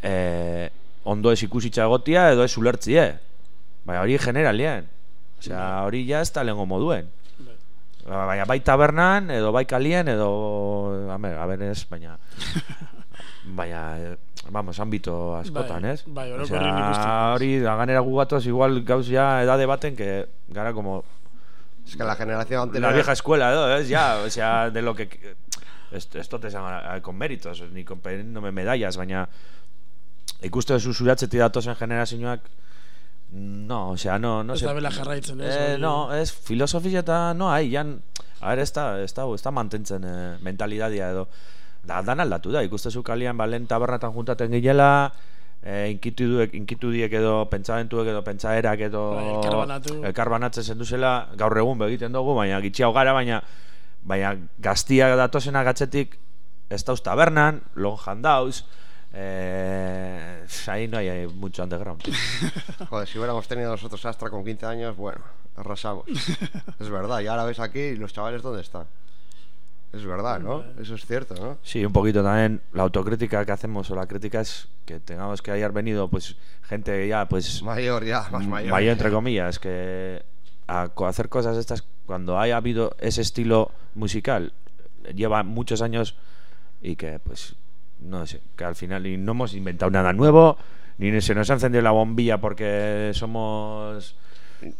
B: e, ondo ez ikusitza egotia edo ez ulertzie. Baina hori generalien. Osea, hori ja ez da lehengo moduen.
A: Bai.
B: Ba- Baina bai tabernan, edo bai kalien, edo... Hame, a ber ez, baina... baina, eh, vamos, ámbito askotan,
A: Bai,
B: ez?
A: bai, orokorren ikusten.
B: hori, da ganera gu gatoz, igual gauz ja edade baten, que gara como
C: Es que la generación
B: la
C: anterior...
B: vieja escuela, ¿no? Es ya, o sea, de lo que... Esto, esto te llama con méritos, ni con poniéndome medallas, baina ikuste duzu zuratzetik datozen generazioak no, o sea, no, no
A: Ez da bela jarraitzen, ez?
B: Eh,
A: hori-
B: no, ez filosofia eta no hai, jan a ver, ez da, ez da, ez da mantentzen eh, mentalidadia edo da, dan aldatu da, ikustezu kalian ba, lehen tabernetan juntaten gilela eh, inkituduek, inkitudiek edo pentsamentuek edo pentsaerak edo elkarbanatzen zenduzela gaur egun begiten dugu, baina gitxiago gara, baina baina gaztiak datozena gatzetik ez dauz tabernan, lonjan dauz, eh, ahí no hay, hay mucho underground.
C: Joder, si hubiéramos tenido nosotros Astra con 15 años, bueno, arrasamos. es verdad, y ahora ves aquí los chavales dónde están. Es verdad, ¿no? Eso es cierto, ¿no?
B: Sí, un poquito también la autocrítica que hacemos o la crítica es que tengamos que haber venido pues gente ya pues
C: Mayor ya, más mayor.
B: mayor entre comillas que a hacer cosas estas cuando haya habido ese estilo musical lleva muchos años y que pues no sé que al final y no hemos inventado nada nuevo ni se nos ha encendido la bombilla porque somos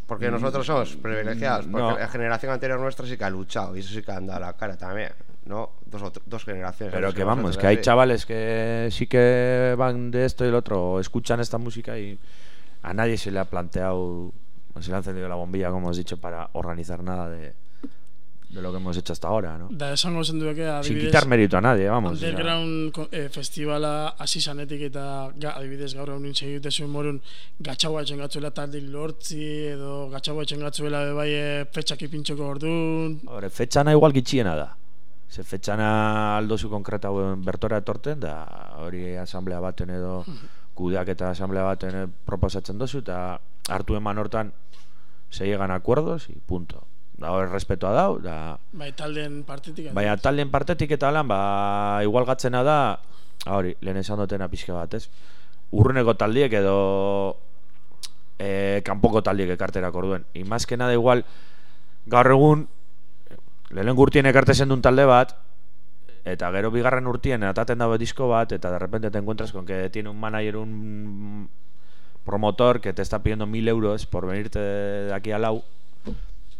C: Porque nosotros somos privilegiados. Porque
B: No.
C: la generación anterior nuestra sí que ha luchado y eso sí que han dado la cara también, ¿no? Dos, dos generaciones.
B: Pero que vamos, que hay
C: así.
B: chavales que sí que van de esto y el otro, o escuchan esta música y a nadie se le ha planteado, o se le ha encendido la bombilla, como has dicho, para organizar nada de, de lo que hemos hecho hasta ahora, ¿no?
A: Da esango zen dueke
B: Sin
A: adibidez
B: quitar mérito a nadie, vamos. o sea,
A: Underground eh, festivala hasi zanetik eta ga, adibidez gaur egun nintzen egite zuen morun gatxaua etxen gatzuela taldi lortzi edo gatxaua etxen gatzuela bebai e, fetxak ipintxoko orduan
B: Hore, fetxana igual gitxiena da. Ze fetxana aldozu konkreta bertora etorten, da hori asamblea baten edo kudeak eta asamblea baten eh, proposatzen dozu, eta hartu eman hortan se llegan acuerdos y punto. Da hor respetoa dau, da
A: bai taldeen partetik
B: Baina taldeen partetik eta lan, ba, igual gatzena da, hori, lehen esan dutena pixka bat, ez? Urruneko taldiek edo e, kanpoko taldiek ekarterak orduen. Que nada igual, gaur egun, lehen urtien ekartezen duen talde bat, eta gero bigarren urtien ataten dago disko bat, eta de repente te encuentras con que tiene un manager, un promotor que te está pidiendo mil euros por venirte de aquí a Lau,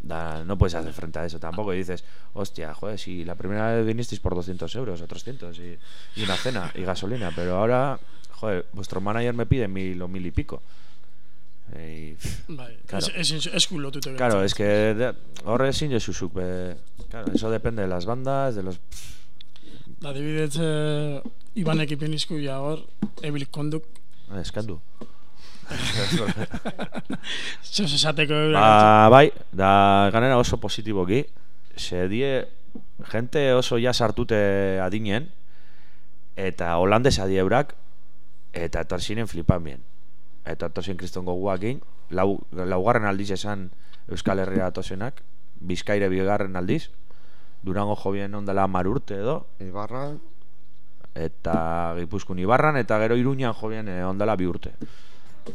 B: da, no puedes hacer frente a eso tampoco. Y dices, hostia, joder, si la primera vez vinisteis por 200 euros o 300 y, y una cena y gasolina, pero ahora, joder, vuestro manager me pide mil o mil y pico. Eh, Y,
E: Bai,
B: Claro.
E: ez, ez, ez kulotuta
B: claro,
E: geratzen.
B: es que de- horre ezin jozuzuk, be- claro, eso depende de las bandas, de los...
E: Adibidez, eh, Ibanek ipinizku ja hor, Evil Conduct,
B: eh, eskandu.
E: zez esateko
B: Ba, bai, da ganera oso positiboki, se die gente oso ja sartute adinen, eta holandesa diebrak, eta etorzinen flipan bien. Eta etorzin kriston goguakin, lau, laugarren aldiz esan Euskal Herria atozenak, Bizkaire bigarren aldiz, Durango jo bien ondela mar urte edo,
C: Ibarra,
B: eta Gipuzkoan Ibarran eta gero Iruñan jo bien eh, ondela bi urte.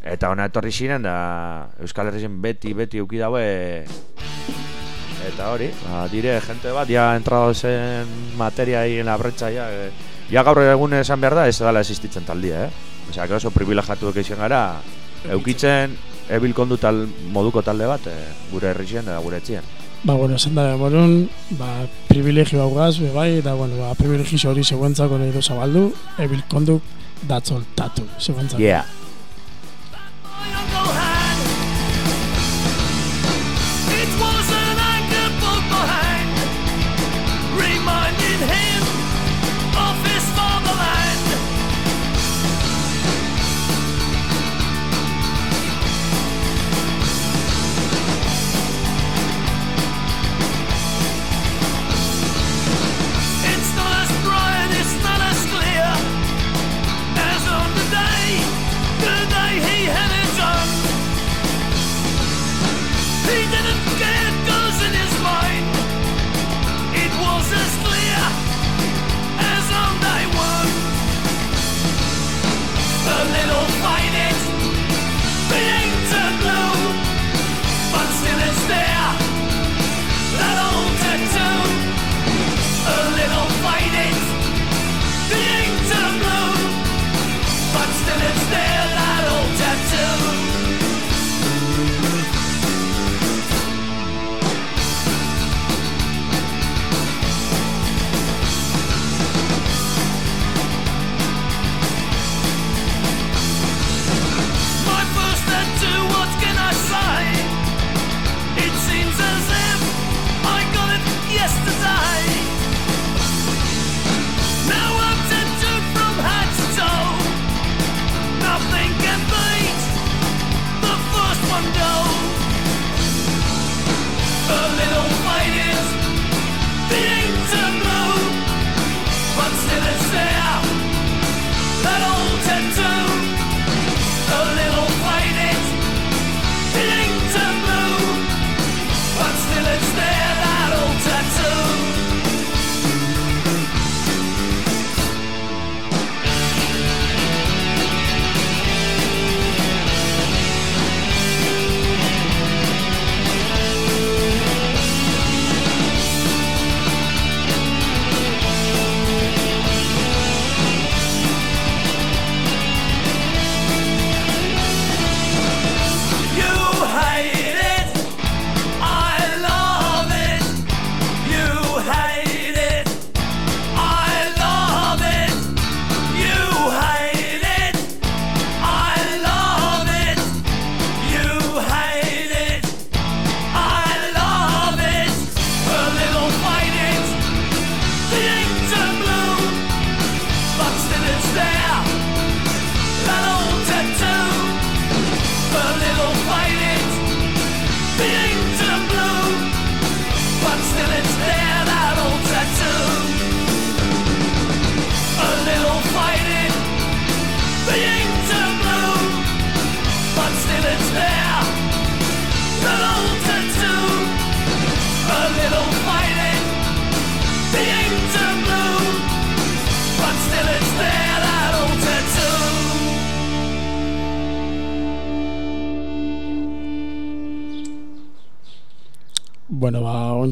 B: Eta ona etorri ziren da Euskal Herrien beti beti euki daue eta hori, ba, dire gente bat ja entrado zen materia en la brecha ya, eh, ja gaur egun esan behar da ez dela existitzen taldia, eh? Osea, que oso privilegiatu izan gara eukitzen ebil kondu tal moduko talde bat eh, gure herrixen eta gure etxien.
E: Ba, bueno, esan da, morun, ba, privilegio hau gaz, bai, eta, bueno, ba, privilegio hori seguentzako nahi du zabaldu, Evil Conduct, that's all, tatu, seguentzako.
B: Yeah.
E: Ronaldo.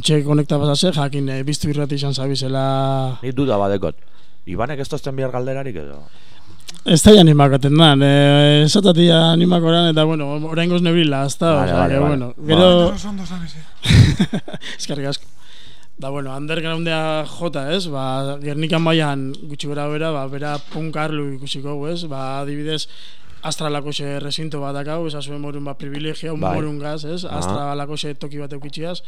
E: Ba, ontxe konekta pasase, jakin e, biztu irrati izan zabizela...
B: Ni duda badekot. Ibanek ez tozten bihar galderarik edo?
A: Ez da animakoten dan, eh, esatatia animakoran, eta bueno, oraingoz nebrila, ez da,
B: Vale, vale,
A: bueno,
B: Vale.
A: gero,
F: ez.
A: eskerrik asko. Da, bueno, undergroundea jota, ez, ba, Gernikan mailan gutxi gora bera, ba, bera punk arlu ikusiko, ez, ba, adibidez, astralako xe resinto bat dakau, esa zuen morun ba, privilegia, un
B: Bai.
A: morun gaz, ez,
B: Aha.
A: astralako xe toki bat eukitxiaz,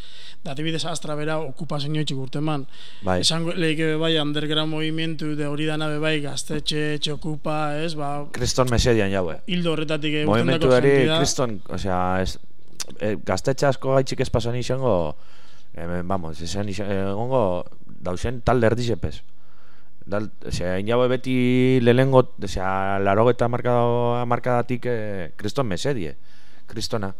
A: da, adibidez, astra bera okupazio itxik urteman.
B: Bai.
A: Esango leike bai underground movimentu de hori dana be bai gaztetxe, txokupa, ez, ba,
B: Kriston mesedian jaue.
A: hildo horretatik egiten
B: Movimentu
A: dako
B: hori
A: jentia.
B: kriston, osea, ez, e, gaztetxe asko gaitxik ez pasan izango, hemen, vamos, esan izan, egongo, dausen talde erdixepez. Dal, osea, hain beti lehengo, osea, laro eta markada, markadatik eh, kriston mesedie, kristona.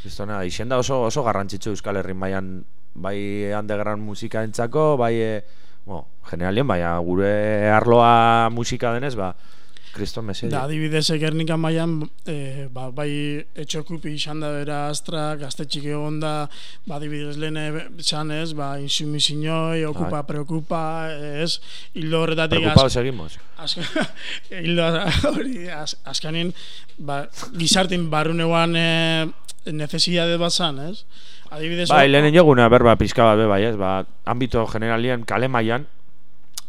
B: Kristona, izen oso, oso garrantzitsu Euskal Herrin baian, bai underground musika entzako, bai, e, bueno, generalien, baina gure arloa musika denez, ba, kriston mesedie.
A: Da, adibidez, Gernika mailan e, ba, bai etxokupi izan da bera astra, gaztetxik egon da, ba, adibidez lehen esan ez, ba, insumisinoi, okupa,
B: Bai.
A: preokupa, ez, hildo horretatik
B: Preocupados seguimos.
A: Hildo hori, az, azkanin, ba, gizartin barrunean e, necesidade bat zan, ez? Adibidez,
B: Bai, lehenen joguna berba pizka bat be bai, ez? Ba, ambito generalien kale mailan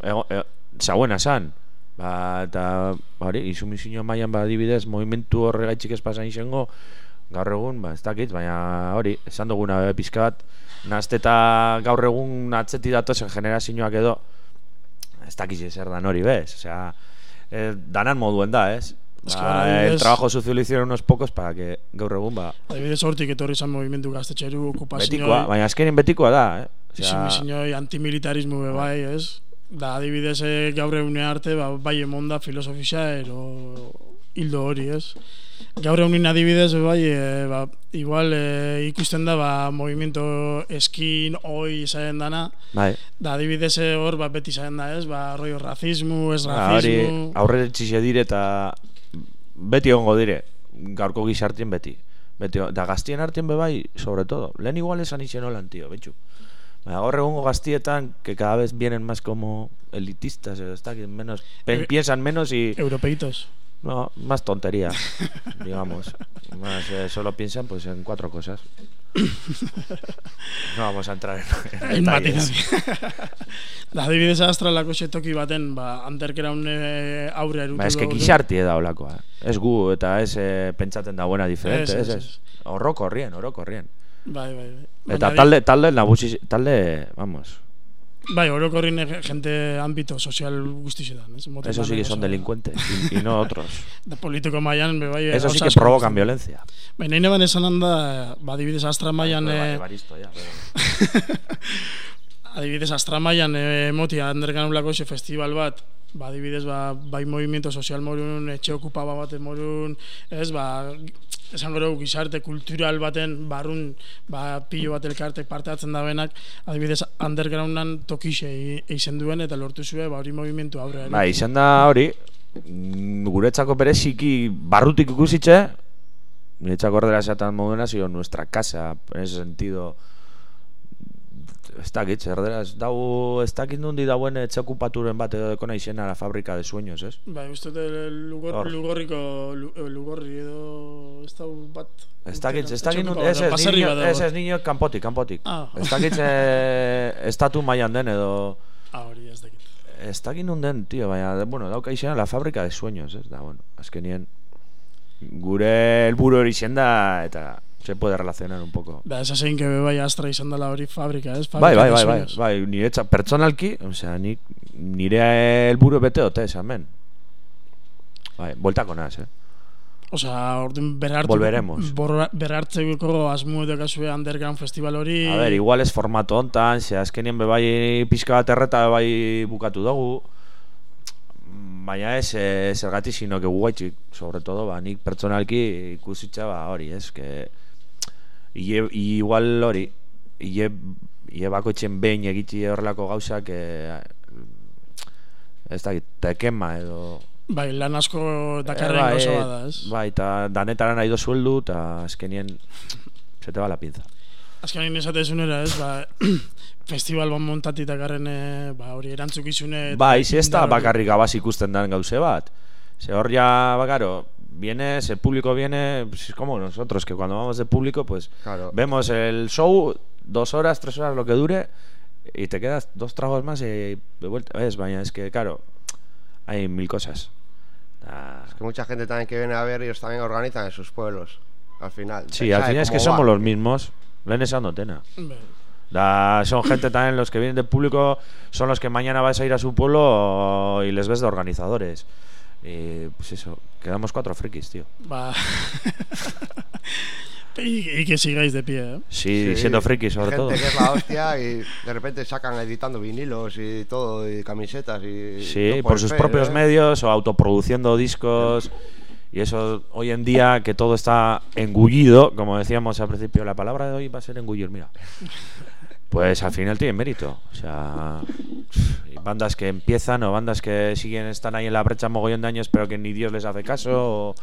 B: ego, e, zauena san. Ba, eta hori, insumizio mailan ba adibidez, movimentu horregaitxik ez pasan izango gaur egun, ba, ez dakit, baina hori, esan duguna be pizka bat nazte eta gaur egun atzeti datozen generazioak edo ez dakiz zer dan hori, bez? Osea, eh, danan moduen da, ez?
A: Es que
B: Ba,
A: adibidez-
B: el trabajo sucio lo hicieron unos pocos para que gaur egun, ba,
A: adibidez hortik etorri izan movimentu gaztetxeru, okupazio,
B: betikoa, baina azkenin betikoa da, eh?
A: Osea, antimilitarismo be bai, ez? Da, adibidez, eh, gaur egune arte, ba, bai emonda filosofisa ero hildo hori, ez? Gaur egunin adibidez, bai, e, ba, igual e, ikusten da, ba, movimiento eskin, oi, izaten dana,
B: bai.
A: da, adibidez, hor, ba, beti izaten da, ez? Ba, rollo racismo, ez
B: Ba, hori
A: racismo...
B: aurre dire eta beti egongo dire gaurko gizartien beti beti da gaztien artien bebai sobre todo lehen igual esan izen holan tío betxu Baina gaur egungo gaztietan que cada vez vienen más como elitistas edo ez dakit, menos pen-
A: Eh,
B: piensan menos y
A: Europeitos.
B: no, más tontería digamos más eh, solo piensan pues en cuatro cosas no vamos a entrar en, en
A: En
B: detalles.
A: da, adibidez, astralako toki baten, ba, anterkeraun e, aurre erutu
B: Ba, eske
A: dugu.
B: gizarti da olakoa. Ez gu eta ez eh, pentsaten da buena diferente,
A: Ez,
B: ez,
A: ez,
B: ez. Horrokorrien, horrokorrien.
A: Bai, bai, bai.
B: Eta talde, talde nagusi, talde, vamos,
A: Bai, orokorrin e- gente ámbito social guztixetan, ez? Motetan,
B: eso sí que son delincuentes y, y no otros.
A: Da politiko mailan, be bai...
B: Eso sí que provocan violencia.
A: Baina nahi neban esan handa, ba, adibidez Astra mailan...
B: Bueno,
A: eh,
B: vale, Baristo, ya,
A: adibidez Astra mailan eh, motia xe festival bat, ba, adibidez, ba, bai movimiento sozial morun, etxe okupaba baten morun, ez, ba, esan gero gizarte kultural baten barrun ba, pilo bat elkartek parte hartzen da benak, adibidez undergroundan tokixe eizen duen eta lortu zuen ba, hori movimentu aurre.
B: Ba, izan da hori, guretzako bereziki barrutik ikusitxe, niretzako ordera esaten moduen ha sido nuestra casa, en ese sentido, ez dakit, erdera, ez dau, ez dakit nundi dauen etxe okupaturen bat edo dekona izena la fábrica de sueños, ez?
A: Bai, uste dut lugor,
B: Hor.
A: lugorriko lu, eh, lugorri edo ez dau bat.
B: Ez dakit, ez dakit nundi, ez ez, niño,
A: dago.
B: ez ez, niño, kanpotik, kanpotik.
A: Ah.
B: Ez dakit eh, estatu mailan den edo,
A: Ah, hori ez dakit.
B: ez dakit nun den, tío, baina, bueno, dauka izena la fábrica de sueños, ez? Da, bueno, azkenien, gure helburu hori izen da, eta se puede relacionar un poco.
A: Da, esa zein que bai astra izan dela hori fabrika, ez?
B: Bai,
A: Fabrika
B: bai, bai, bai, bai, nire etxa, pertsonalki, osea, nik, nire helburu bete dote esan ben. Bai, bueltako naz, eh?
A: Osea, orduan berartu...
B: Volveremos.
A: Borra, berartzeko asmu edo kasue underground festival hori...
B: A ver, igual ez formato hontan, ze azkenien bebai pixka bat erreta bebai bukatu dugu. Baina ez, eh, zergatik sino que guaitxik, sobre todo, ba, nik pertsonalki ikusitza ba, hori, ez, que Ie, igual hori, ie, ie bakoitzen behin egitzi horrelako gauzak eh, ez dakit, tekema edo
A: Bai, lan asko dakarren
B: Eh, bai,
A: gauza
B: eh,
A: bada, ez?
B: Bai, eta danetara nahi do sueldu, eta azkenien se te va la pinza.
A: Azkenin esatezunera, ez? Ba, festival bat montati dakarren, eh, ba, hori erantzukizune...
B: Bai, ze ez da bakarrik gabaz ikusten den gauze bat. Se hor ya, va, claro, vienes, el público viene, pues es como nosotros, que cuando vamos de público, pues
C: Claro.
B: vemos el show, dos horas, tres horas, lo que dure, y te quedas dos tragos más y de vuelta. Es, vaya, es que, claro, hay mil cosas. Ah,
C: Que mucha gente también que viene a ver, ellos también organizan en sus pueblos. Al final.
B: sí, al final es que somos los mismos. Len esa notena. Da, son gente también, los que vienen de público, son los que mañana vas a ir a su pueblo y les ves de organizadores. Y pues eso, quedamos cuatro frikis, tío.
A: Va. y, y que sigáis de pie, ¿eh?
B: Sí,
C: Sí,
B: siendo frikis sobre
C: gente
B: todo.
C: que es la hostia y de repente sacan editando vinilos y todo, y camisetas y...
B: Sí,
C: no
B: por sus propios
C: ¿eh?
B: medios o autoproduciendo discos. Y eso, hoy en día, que todo está engullido, como decíamos al principio, la palabra de hoy va a ser engullir, mira. Pues al final tiene mérito. O sea, y bandas que empiezan o bandas que siguen, están ahí en la brecha mogollón de años, pero que ni Dios les hace caso, o,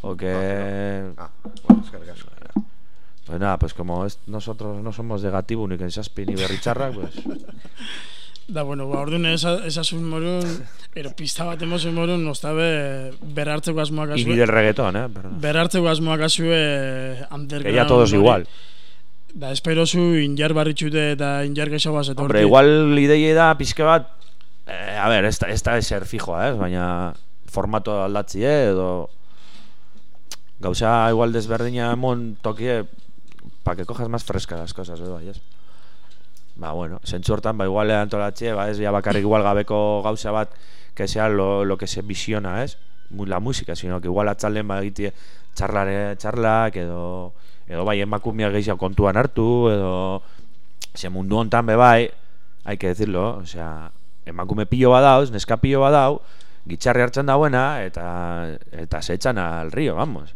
B: o que.
C: Ah, bueno, es que ricasco.
B: Pues nada, pues como es- nosotros no somos de Gatibu, ni Kensaspi, ni Berricharra, pues.
A: Da, bueno, ba, orduan esa, esasun morun, ero pista bat emozen morun, nostabe berartzeko asmoak
B: Y
A: azue.
B: ni del reggaetón, ¿eh? Perdón.
A: Berartzeko asmoak azue.
B: Que ya todos
A: hori. Da, espero zu injar barritxute eta injar gehiago zetorti.
B: Hombre, igual ideia da pizke bat eh, a ver, esta, esta es ser fijoa, ez? Baina formato aldatzi, eh? edo gauza igual desberdina emon tokie pa que cojas más frescas las cosas, edo, bai, ez? Ba, bueno, zentzu hortan, ba, igual antolatxe, ba, ez, ja bakarrik igual gabeko gauza bat que sea lo, lo que se visiona, ez? La música, sino que igual atzalden ba egitie txarlare, txarlak, edo, edo bai emakumea gehiago kontuan hartu, edo ze mundu hontan be bai, hay que decirlo, o sea, emakume pilo badauz, neska pilo badau, gitxarri hartzen dauena, eta, eta se echan al río, vamos.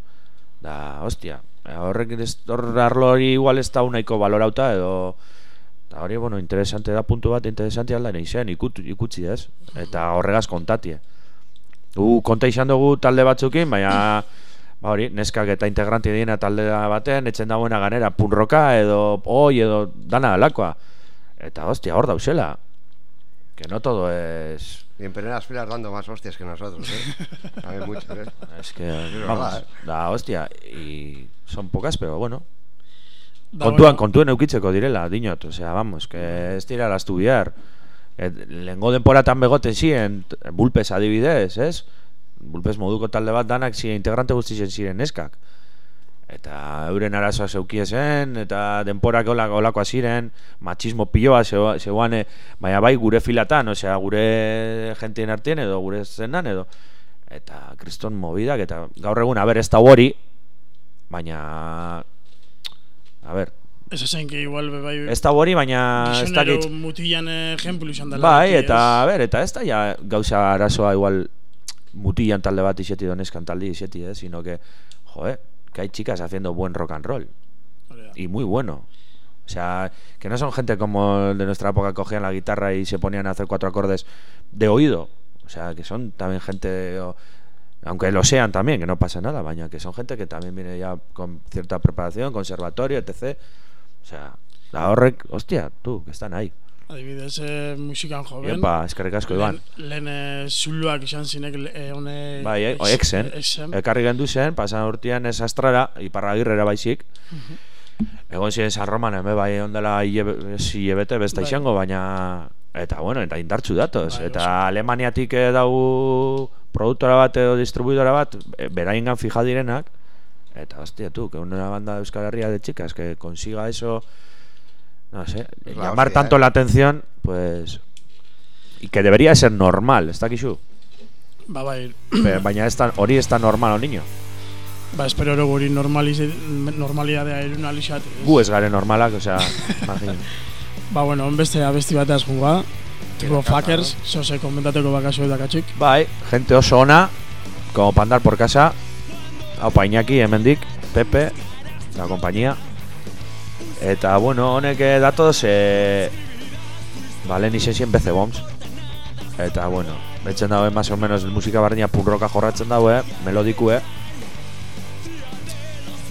B: Da, hostia, horrek hor arlo hori igual ez da unaiko balorauta, edo, eta hori, bueno, interesante da puntu bat, interesante alda izen, ikut, ikutsi ez, eta horregaz kontatie. Gu konta izan dugu talde batzukin, baina ba hori, neskak eta integranti diena talde baten, etzen dagoena ganera punroka edo oi edo dana alakoa. Eta hostia, hor dauzela. Que no todo es...
C: Y en primeras filas dando más hostias que nosotros, ¿eh? Hay muchos, ¿eh?
B: Es que, vamos,
C: eh.
B: da hostia, y son pocas, pero bueno.
A: Da,
B: Kontuan,
A: bueno,
B: kontuen eukitzeko direla, dinot, osea, vamos, que ez direla estudiar. Et, lehengo denporatan begoten ziren, bulpes adibidez, ez? Bulpes moduko talde bat danak ziren integrante guztien ziren neskak. Eta euren arazoa zeukiezen, eta denporak olak, olakoa ziren, machismo piloa zeu- zeuan, eh, baina bai gure filatan, osea, gure jentien artien edo gure zenan edo. Eta kriston mobidak, eta gaur egun, a ber, ez da hori, baina... A ber,
A: Ez ezen que igual bai...
B: ez da hori, baina ez dakit.
A: mutilan ejemplu izan dela.
B: Bai, eta, a ber, eta ez da ja gauza arazoa igual mutilan talde bat izeti doneskan talde izeti, eh? sino que, joe, que hay chicas haciendo buen rock and roll. Y muy bueno. O sea, que no son gente como el de nuestra época que cogían la guitarra y se ponían a hacer cuatro acordes de oído. O sea, que son también gente, aunque lo sean también, que no pasa nada, baña, que son gente que también viene ya con cierta preparación, conservatorio, etc. O sea, la horrek, hostia, tú, que están ahí.
A: Adibidez, eh, musikan joven.
B: Epa, eskerrik asko, Iban.
A: Lehen, lehen eh, zuluak izan zinek eh, hone...
B: Bai, eh, o exen,
A: Exen.
B: ekarri gendu zen, pasan urtean ez astrara, iparragirrera baizik. Egon ziren San Roman, eme bai ondela hilebete besta
A: Bai.
B: izango, baina... Eta, bueno, eta indartzu datoz.
A: Bai,
B: eta
A: oso.
B: Alemaniatik eh, dau produktora bat edo distribuidora bat, e, beraingan fija direnak. Eta, hostia, tú, que una banda de Euskal Herria de chicas que consiga eso, no sé, llamar
C: hostia,
B: tanto
C: eh.
B: la atención, pues... Y que debería ser normal, ez dakizu?
A: Ba, bai,
B: baina ez da, hori ez da normal o niño.
A: ba, espero ero guri normalize, normalidadea iruna lixat.
B: Gu ez gare normalak, osea, imagina.
A: Ba, bueno, beste abesti bateaz jungoa. Tipo fuckers, zose komentateko bakazu eta katxik.
B: Bai, gente oso ona, como para andar por casa. Aupa Iñaki, hemendik, Pepe, la compañía. Eta, bueno, honek eh, datoz, eh, ba, lehen izen zien BC Bombs. Eta, bueno, betzen daue, más o menos, musika barriña punroka jorratzen daue, melodikue.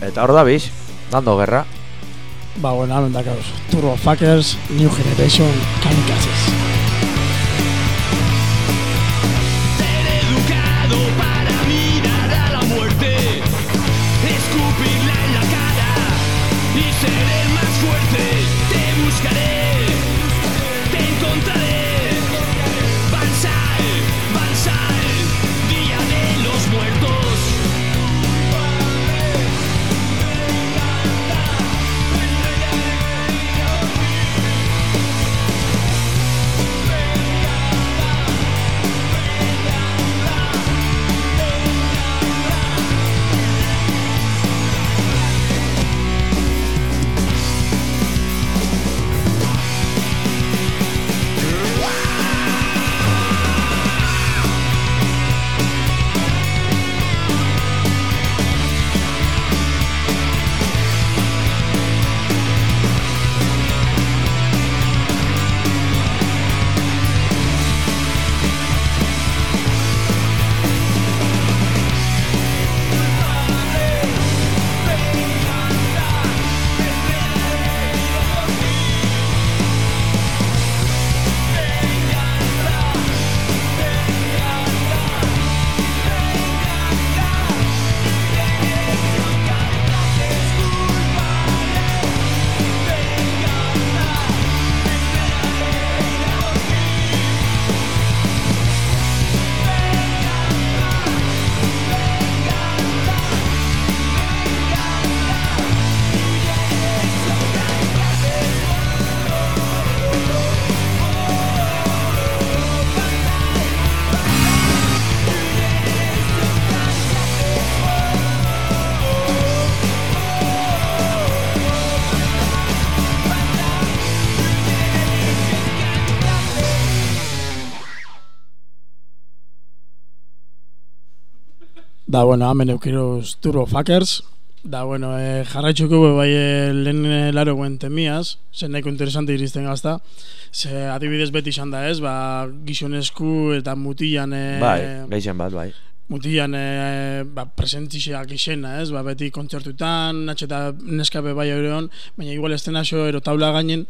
B: Eta hor da biz, dando guerra.
A: Ba, bueno, dakauz. Turbo fuckers, New Generation, kamikazes. Da, bueno, hemen eukiroz Turbo Fuckers. Da, bueno, e, jarraitzuko be bai e, lehen e, laro guen temiaz, zen nahiko interesante iristen gazta. Ze adibidez beti izan da ez, ba, gizonesku eta mutilan... E,
B: Bai, geixen bat, bai.
A: Mutilan e, ba, presentixeak izena, ez? Ba, beti kontzertutan, natxeta neska be bai eureon, baina igual estenazio ero taula gainen,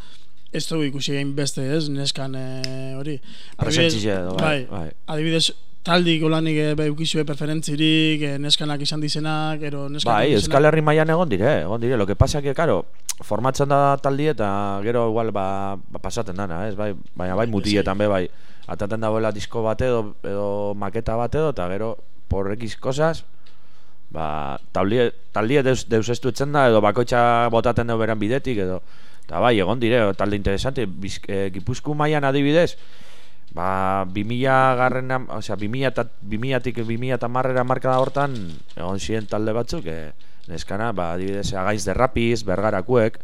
A: ez dugu ikusi egin beste, ez? Neskan e, hori.
B: Edo, bai, bai.
A: Adibidez, taldik olanik e, be ukizue preferentzirik, e, neskanak izan dizenak, ero neskak
B: Bai, Euskal Herri mailan egon dire, egon dire. Lo que pasa que, claro, formatzen da taldi eta gero igual ba, ba pasaten dana, ez? Bai, baina bai mutietan be bai. Ataten dagoela disko bat edo, edo maketa bat edo, eta gero, por X cosas, ba, taldie, taldie deus, deus estu etzen da, edo bakoitza botaten dugu beran bidetik, edo, eta bai, egon dire, talde interesante, Biz, eh, Gipuzku mailan adibidez, ba, 2000 garren, osea, 2000 eta 2000tik 2000 eta marrera markada hortan, egon ziren talde batzuk, e, neskana, ba, adibidez, agaiz de rapiz, bergarakuek,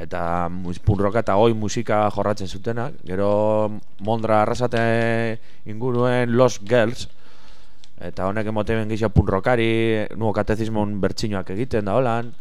B: eta punroka eta oi musika jorratzen zutenak, gero Mondra arrasate inguruen Los Girls, eta honek emoten gizio punrokari, nuo katezismon bertxinoak egiten da holan,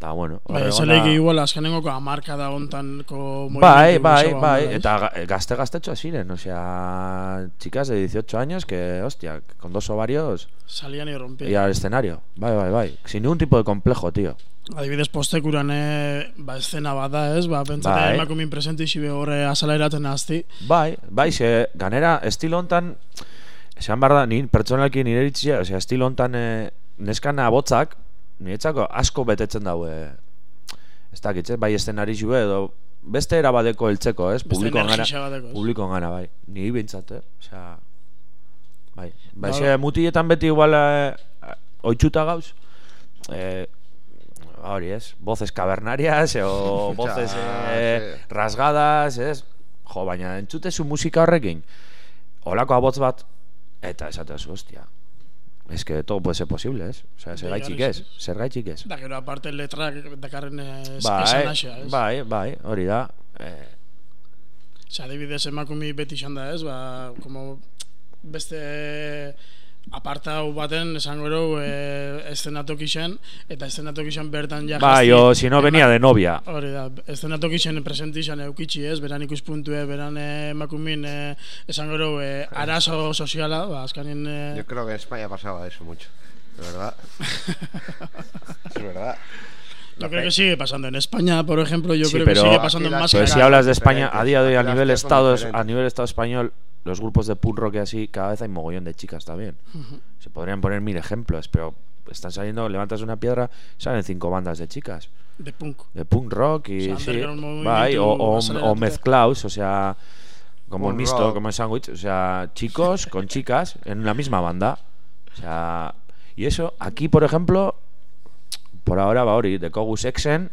B: eta bueno,
A: Bai,
B: hor
A: ez
B: egon da-
A: eleik igual azkenengoko amarka da hontanko
B: Bai, bai, bai,
A: ez?
B: eta ga- gazte gaztetxoa ziren, osea, chicas de 18 años que, hostia, con dos ovarios
A: Salían y rompían.
B: y al escenario, bai, bai, bai, sin ningún tipo de complejo, tío.
A: Adibidez postekuran e, ba, escena bat da, ez? Ba, pentsate
B: Bai.
A: emakumin presente isi horre azaleraten azti.
B: Bai, bai, ze, ganera, estilo hontan, esan behar da, ni pertsonalki nire iritzia, osea, estilo hontan e, neskana botzak, niretzako asko betetzen daue, ez dakit, ez, bai eszenari zue edo, beste erabadeko heltzeko, ez, publikoan gana, publikoan gana, bai, niri bintzat, eh, osea, bai,
A: Ba-
B: ze, mutietan beti igual, eh, oitxuta gauz, eh, hori ez, voces cavernarias o voces eh, rasgadas, ez? Jo, baina entzutezu musika horrekin, holako abotz bat, eta esatezu, hostia, es que todo puede ser posible, ez? Osea, zer gaitxik
A: Bai,
B: ez, zer gaitxik ez.
A: Da, gero aparte letrak dakarren ez, esan asia, ez?
B: bai, bai, hori da. Eh,
A: Osea, adibidez emakumi beti izan da, ez? Ba, como beste apartau baten esango ero e, eszenatoki zen, eta eszenatoki zen bertan ja
B: bai, o si no venía de novia.
A: Hori da, eszenatoki zen presenti izan eukitzi ez, beran ikuspuntue, beran eh, emakumin eh, esango ero eh, arazo soziala, ba, azkanin... Eh,
C: Yo creo que en España pasaba eso mucho, de verdad. es verdad.
A: Yo creo que sigue pasando. En España, por ejemplo, yo
B: Sí,
A: creo
B: pero-
A: que sigue pasando
C: la
A: más
B: Pero
A: que
B: si hablas de. España, a día de hoy, a nivel
C: tías son
B: estado, a nivel estado español, los grupos de punk rock y así, cada vez hay mogollón de chicas también. Se podrían poner mil ejemplos, pero están saliendo, levantas una piedra, salen cinco bandas de chicas.
A: De punk.
B: De punk rock y
A: O sea,
B: sí, bai, o, o, o mezclados, o sea, como el mixto,
C: rock.
B: como el sándwich, o sea, chicos con chicas en una misma banda. O sea, y eso, aquí por ejemplo, por ahora va hori, de Kogus Exen,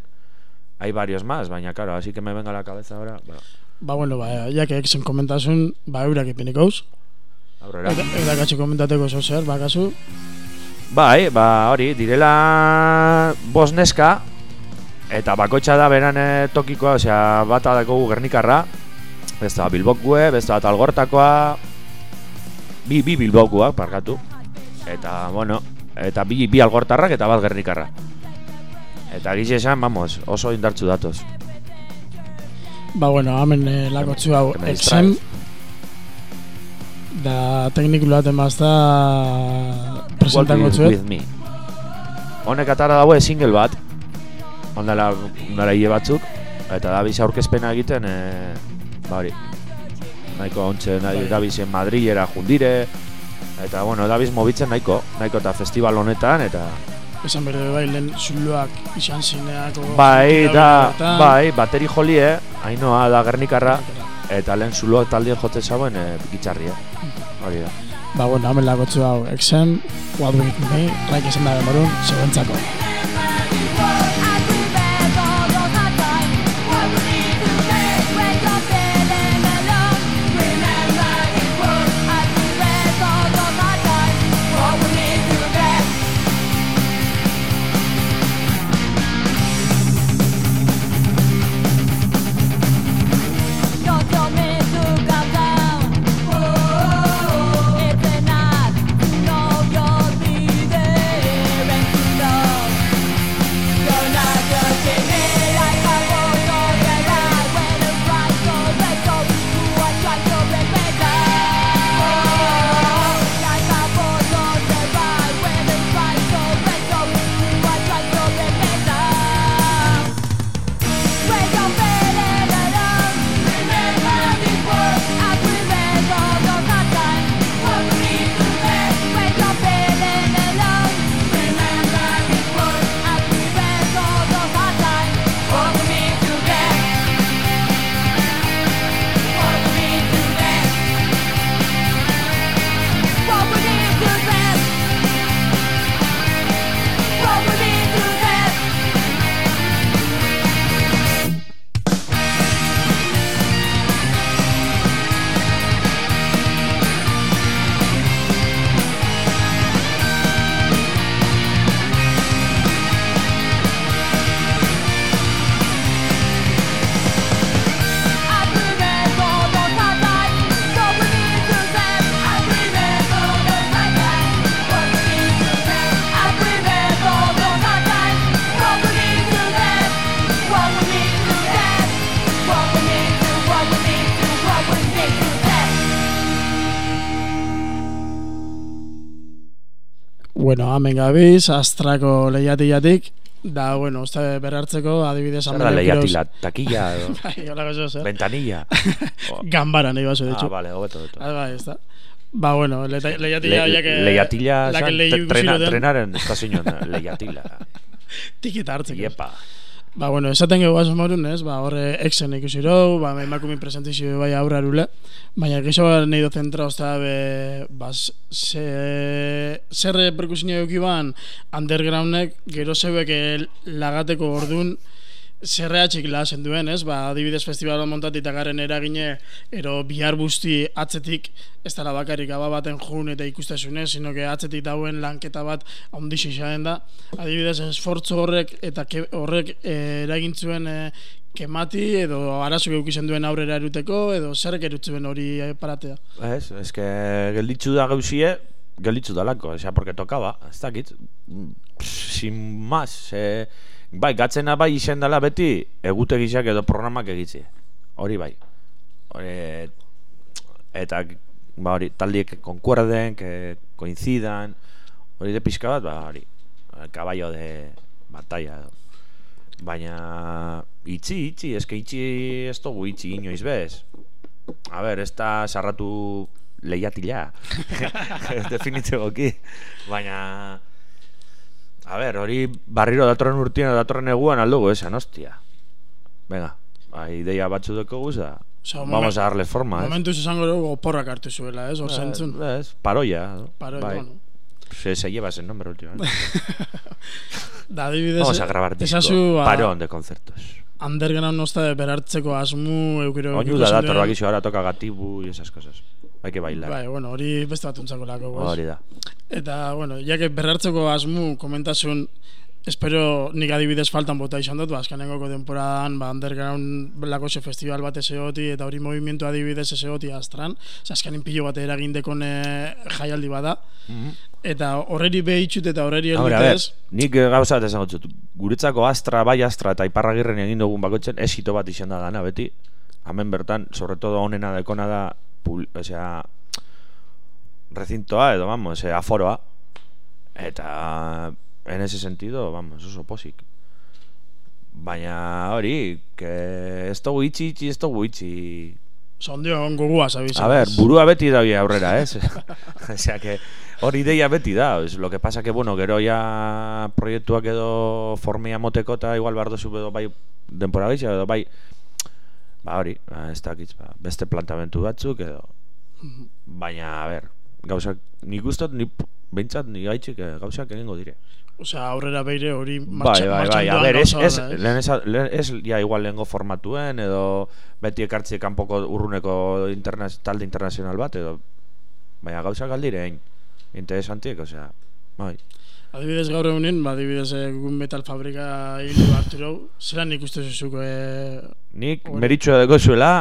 B: hay varios más, baina claro, así que me venga a la cabeza ahora, bueno,
A: Ba, bueno, ba, ja que exen komentasun, ba, eurak ipinikoz.
B: aurrera.
A: Eta, eta katxe komentateko zo zer, ba, kasu.
B: Bai, ba hori, direla bos neska eta bakoitza da beran eh, tokikoa, osea, bata dakogu Gernikarra, beste bat Bilbokue, beste bat Algortakoa, bi, bi Bilbokuak, parkatu. Eta, bueno, eta bi, bi Algortarrak eta bat Gernikarra. Eta gize esan, vamos, oso indartzu datoz.
A: Ba, bueno, hemen eh, lakotzu hau
B: distraes.
A: Da teknikula baten bazta presentango zuet.
B: with me. Honek atara daue single bat, ondala, ondala hile batzuk, eta da biza aurkezpena egiten, e, ba hori, nahiko ontxe, nahi,
A: Bai.
B: da bizen Madrilera jundire, eta bueno, da biz mobitzen nahiko, nahiko eta festival honetan, eta
A: Esan berde bai, lehen zuloak izan zineako.
B: bai, da, bai, bateri jolie, hainoa da gernikarra, eta lehen zuloak taldien jote zauen e, gitzarri, eh? hori da.
A: Ba, bueno, hemen lakotzu hau exen, what with me, raik esan da demorun, zebentzako. Hemen gabiz, astrako lehiatilatik, da, bueno, uste berrartzeko, adibidez,
B: Zer da
A: Amelio
B: lehiatila, takilla edo,
A: Bai, holako zo, zer?
B: ventanilla.
A: Gambara nahi baso,
B: Ah,
A: dicho.
B: vale, hobeto, hobeto.
A: Ah, bai, da. Ba, bueno, le- lehiatila,
B: Le-
A: que...
B: Leiatila,
A: la que
B: zan,
A: lehi
B: te- trena,
A: ikusi duten,
B: trenaren estazioan, leiatila.
A: tiketa hartzeko.
B: Iepa.
A: Ba, bueno, esaten gego baso morun, ez? Ba, horre exen ikusi rau, ba, emakumi presentizio bai aurra erule. Baina, geixo nahi do zentra, ozta, be, ba, ze, zer reperkusinio eukiban undergroundek, gero zeuek el- lagateko ordun, zerreatxik lasen duen, ez? Ba, adibidez festivala montati eta garen eragine, ero bihar guzti atzetik, ez dara bakarrik aba baten jun eta ikustezunez, sino que atzetik dauen lanketa bat ondixi xaden da. Adibidez, esfortzu horrek eta ke, horrek eh, eragin zuen eh, kemati edo arazo geuk izan duen aurrera eruteko edo zerrek erutzuen hori eh, paratea.
B: Ez, ez que gelditzu da gauzie, gelditzu dalako, osea, porque tokaba, ez dakit, sin más, e, bai, gatzena bai izen dela beti, egutegiak edo programak egitzi, hori bai, hori, eta, ba hori, taldiek konkuerden, que coincidan, hori de pixka bat, ba hori, caballo de batalla edo. Baina itxi, itxi, eske itxi ez dugu itxi inoiz bez. A ber, ez da sarratu lehiatila. Definitzegoki. Baina A ver, hori barriro datorren urtien, datorren eguan aldugu esan, hostia. Venga, ba, ideia batzu deko guz da.
A: Osea,
B: Vamos
A: momen-
B: a darle forma, ez?
A: Momentuz esango dugu oporrak hartu zuela, ez? Hor
B: Eh,
A: zentzun.
B: ez, paroia. no?
A: Paro,
B: bai.
A: bueno.
B: Se, se lleva ese nombre últimamente.
A: Da, adibidez,
B: Vamos a grabar disco.
A: esazu, ba,
B: Parón de concertos.
A: underground nosta berartzeko asmu eukiro
B: Oñu da dator bakizu, ahora toca gatibu y esas cosas. Hay que bailar.
A: Bai, bueno, hori beste bat untzako lako, guaz.
B: Hori da.
A: Eta, bueno, jake berrartzeko asmu komentasun, espero nik adibidez faltan bota izan dut, ba, azkenengoko denporadan, ba, underground lako ze festival bat eseoti, eta hori movimentu adibidez eseoti astran, ze azkenin pilo bat eragindekon eh, jaialdi bada, eta horreri behitxut eta horreri helbitez,
B: nik eh, gauza bat esango dut. Guretzako Astra, bai Astra eta Iparragirren egin dugun bakoitzen esito bat izan da dana beti. Hemen bertan, sobre todo honena dekona da, pul, o sea, recintoa edo, vamos, eh, aforoa. Eta, en ese sentido, vamos, oso posik. Baina hori, que ez dugu itxi, itxi, ez dugu itxi.
A: sondio gogua, sabiz.
B: A ver, burua beti da aurrera, ez? o sea que hori ideia beti da, es lo que pasa que bueno, gero ja proiektuak edo formia moteko eta igual behar duzu edo bai denpora gisa edo bai ba hori, ba, ez dakit, ba, beste plantamentu batzuk edo baina, a ber, gauzak nik ustot, ni behintzat ni gaitxik eh, gauzak egingo dire.
A: Osea, aurrera beire hori
B: Bai,
A: martxa,
B: bai,
A: martxan
B: bai, a ber, ez, ez, lehen ez, ez ja igual lehengo formatuen, edo beti ekartzi kanpoko urruneko interna, talde internazional bat, edo, baina gauzak aldirein, interesantiek, osea, bai.
A: Adibidez gaur egunin, ba, adibidez eh, gun metal fabrika hilu hartu zelan ikuste zuzuko eh,
B: Nik
A: Hori.
B: meritxua dago zuela,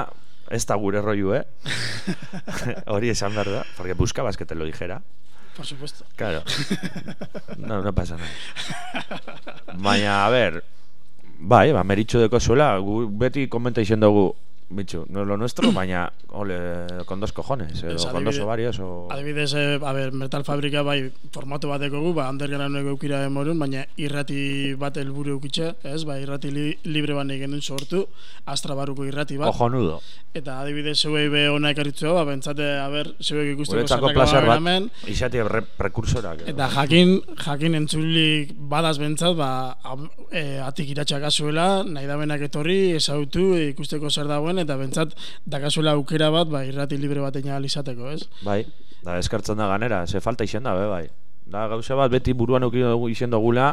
B: ez da gure rollu, eh? Hori esan behar da, porque buscabas que te lo dijera.
A: por supuesto.
B: Claro. No, no pasa nada. Baina, a ver, bai, ba, meritxu deko zuela, gu beti komenta izen dugu, bitxu, no lo nuestro, baina, ole, con dos cojones, edo, con dos ovarios, o...
A: Adibidez, eh, a ber, metal fabrika bai formatu bat gu, ba, undergroundeko eukira demorun, baina irrati bat helburu eukitxe, ez, ba, irrati li, libre ban egin sortu, astra baruko irrati bat,
B: Cojonudo.
A: eta adibidez zeuei be ona ekarritzua, ba, bentsate, a ber, zeuek ikusteko
B: placer bat,
A: hemen,
B: izati re, prekursorak. edo.
A: Eta jakin, jakin entzulik badaz bentsat, ba, am- e, atik iratxak azuela, nahi da benak etorri, esautu, ikusteko zer dagoen, eta bentsat dakazuela aukera bat, ba, irrati libre bat egin izateko, ez?
B: Bai, da eskartzen da ganera, ze falta izen da, be, bai. Da gauza bat beti buruan euki dugu izen dugula,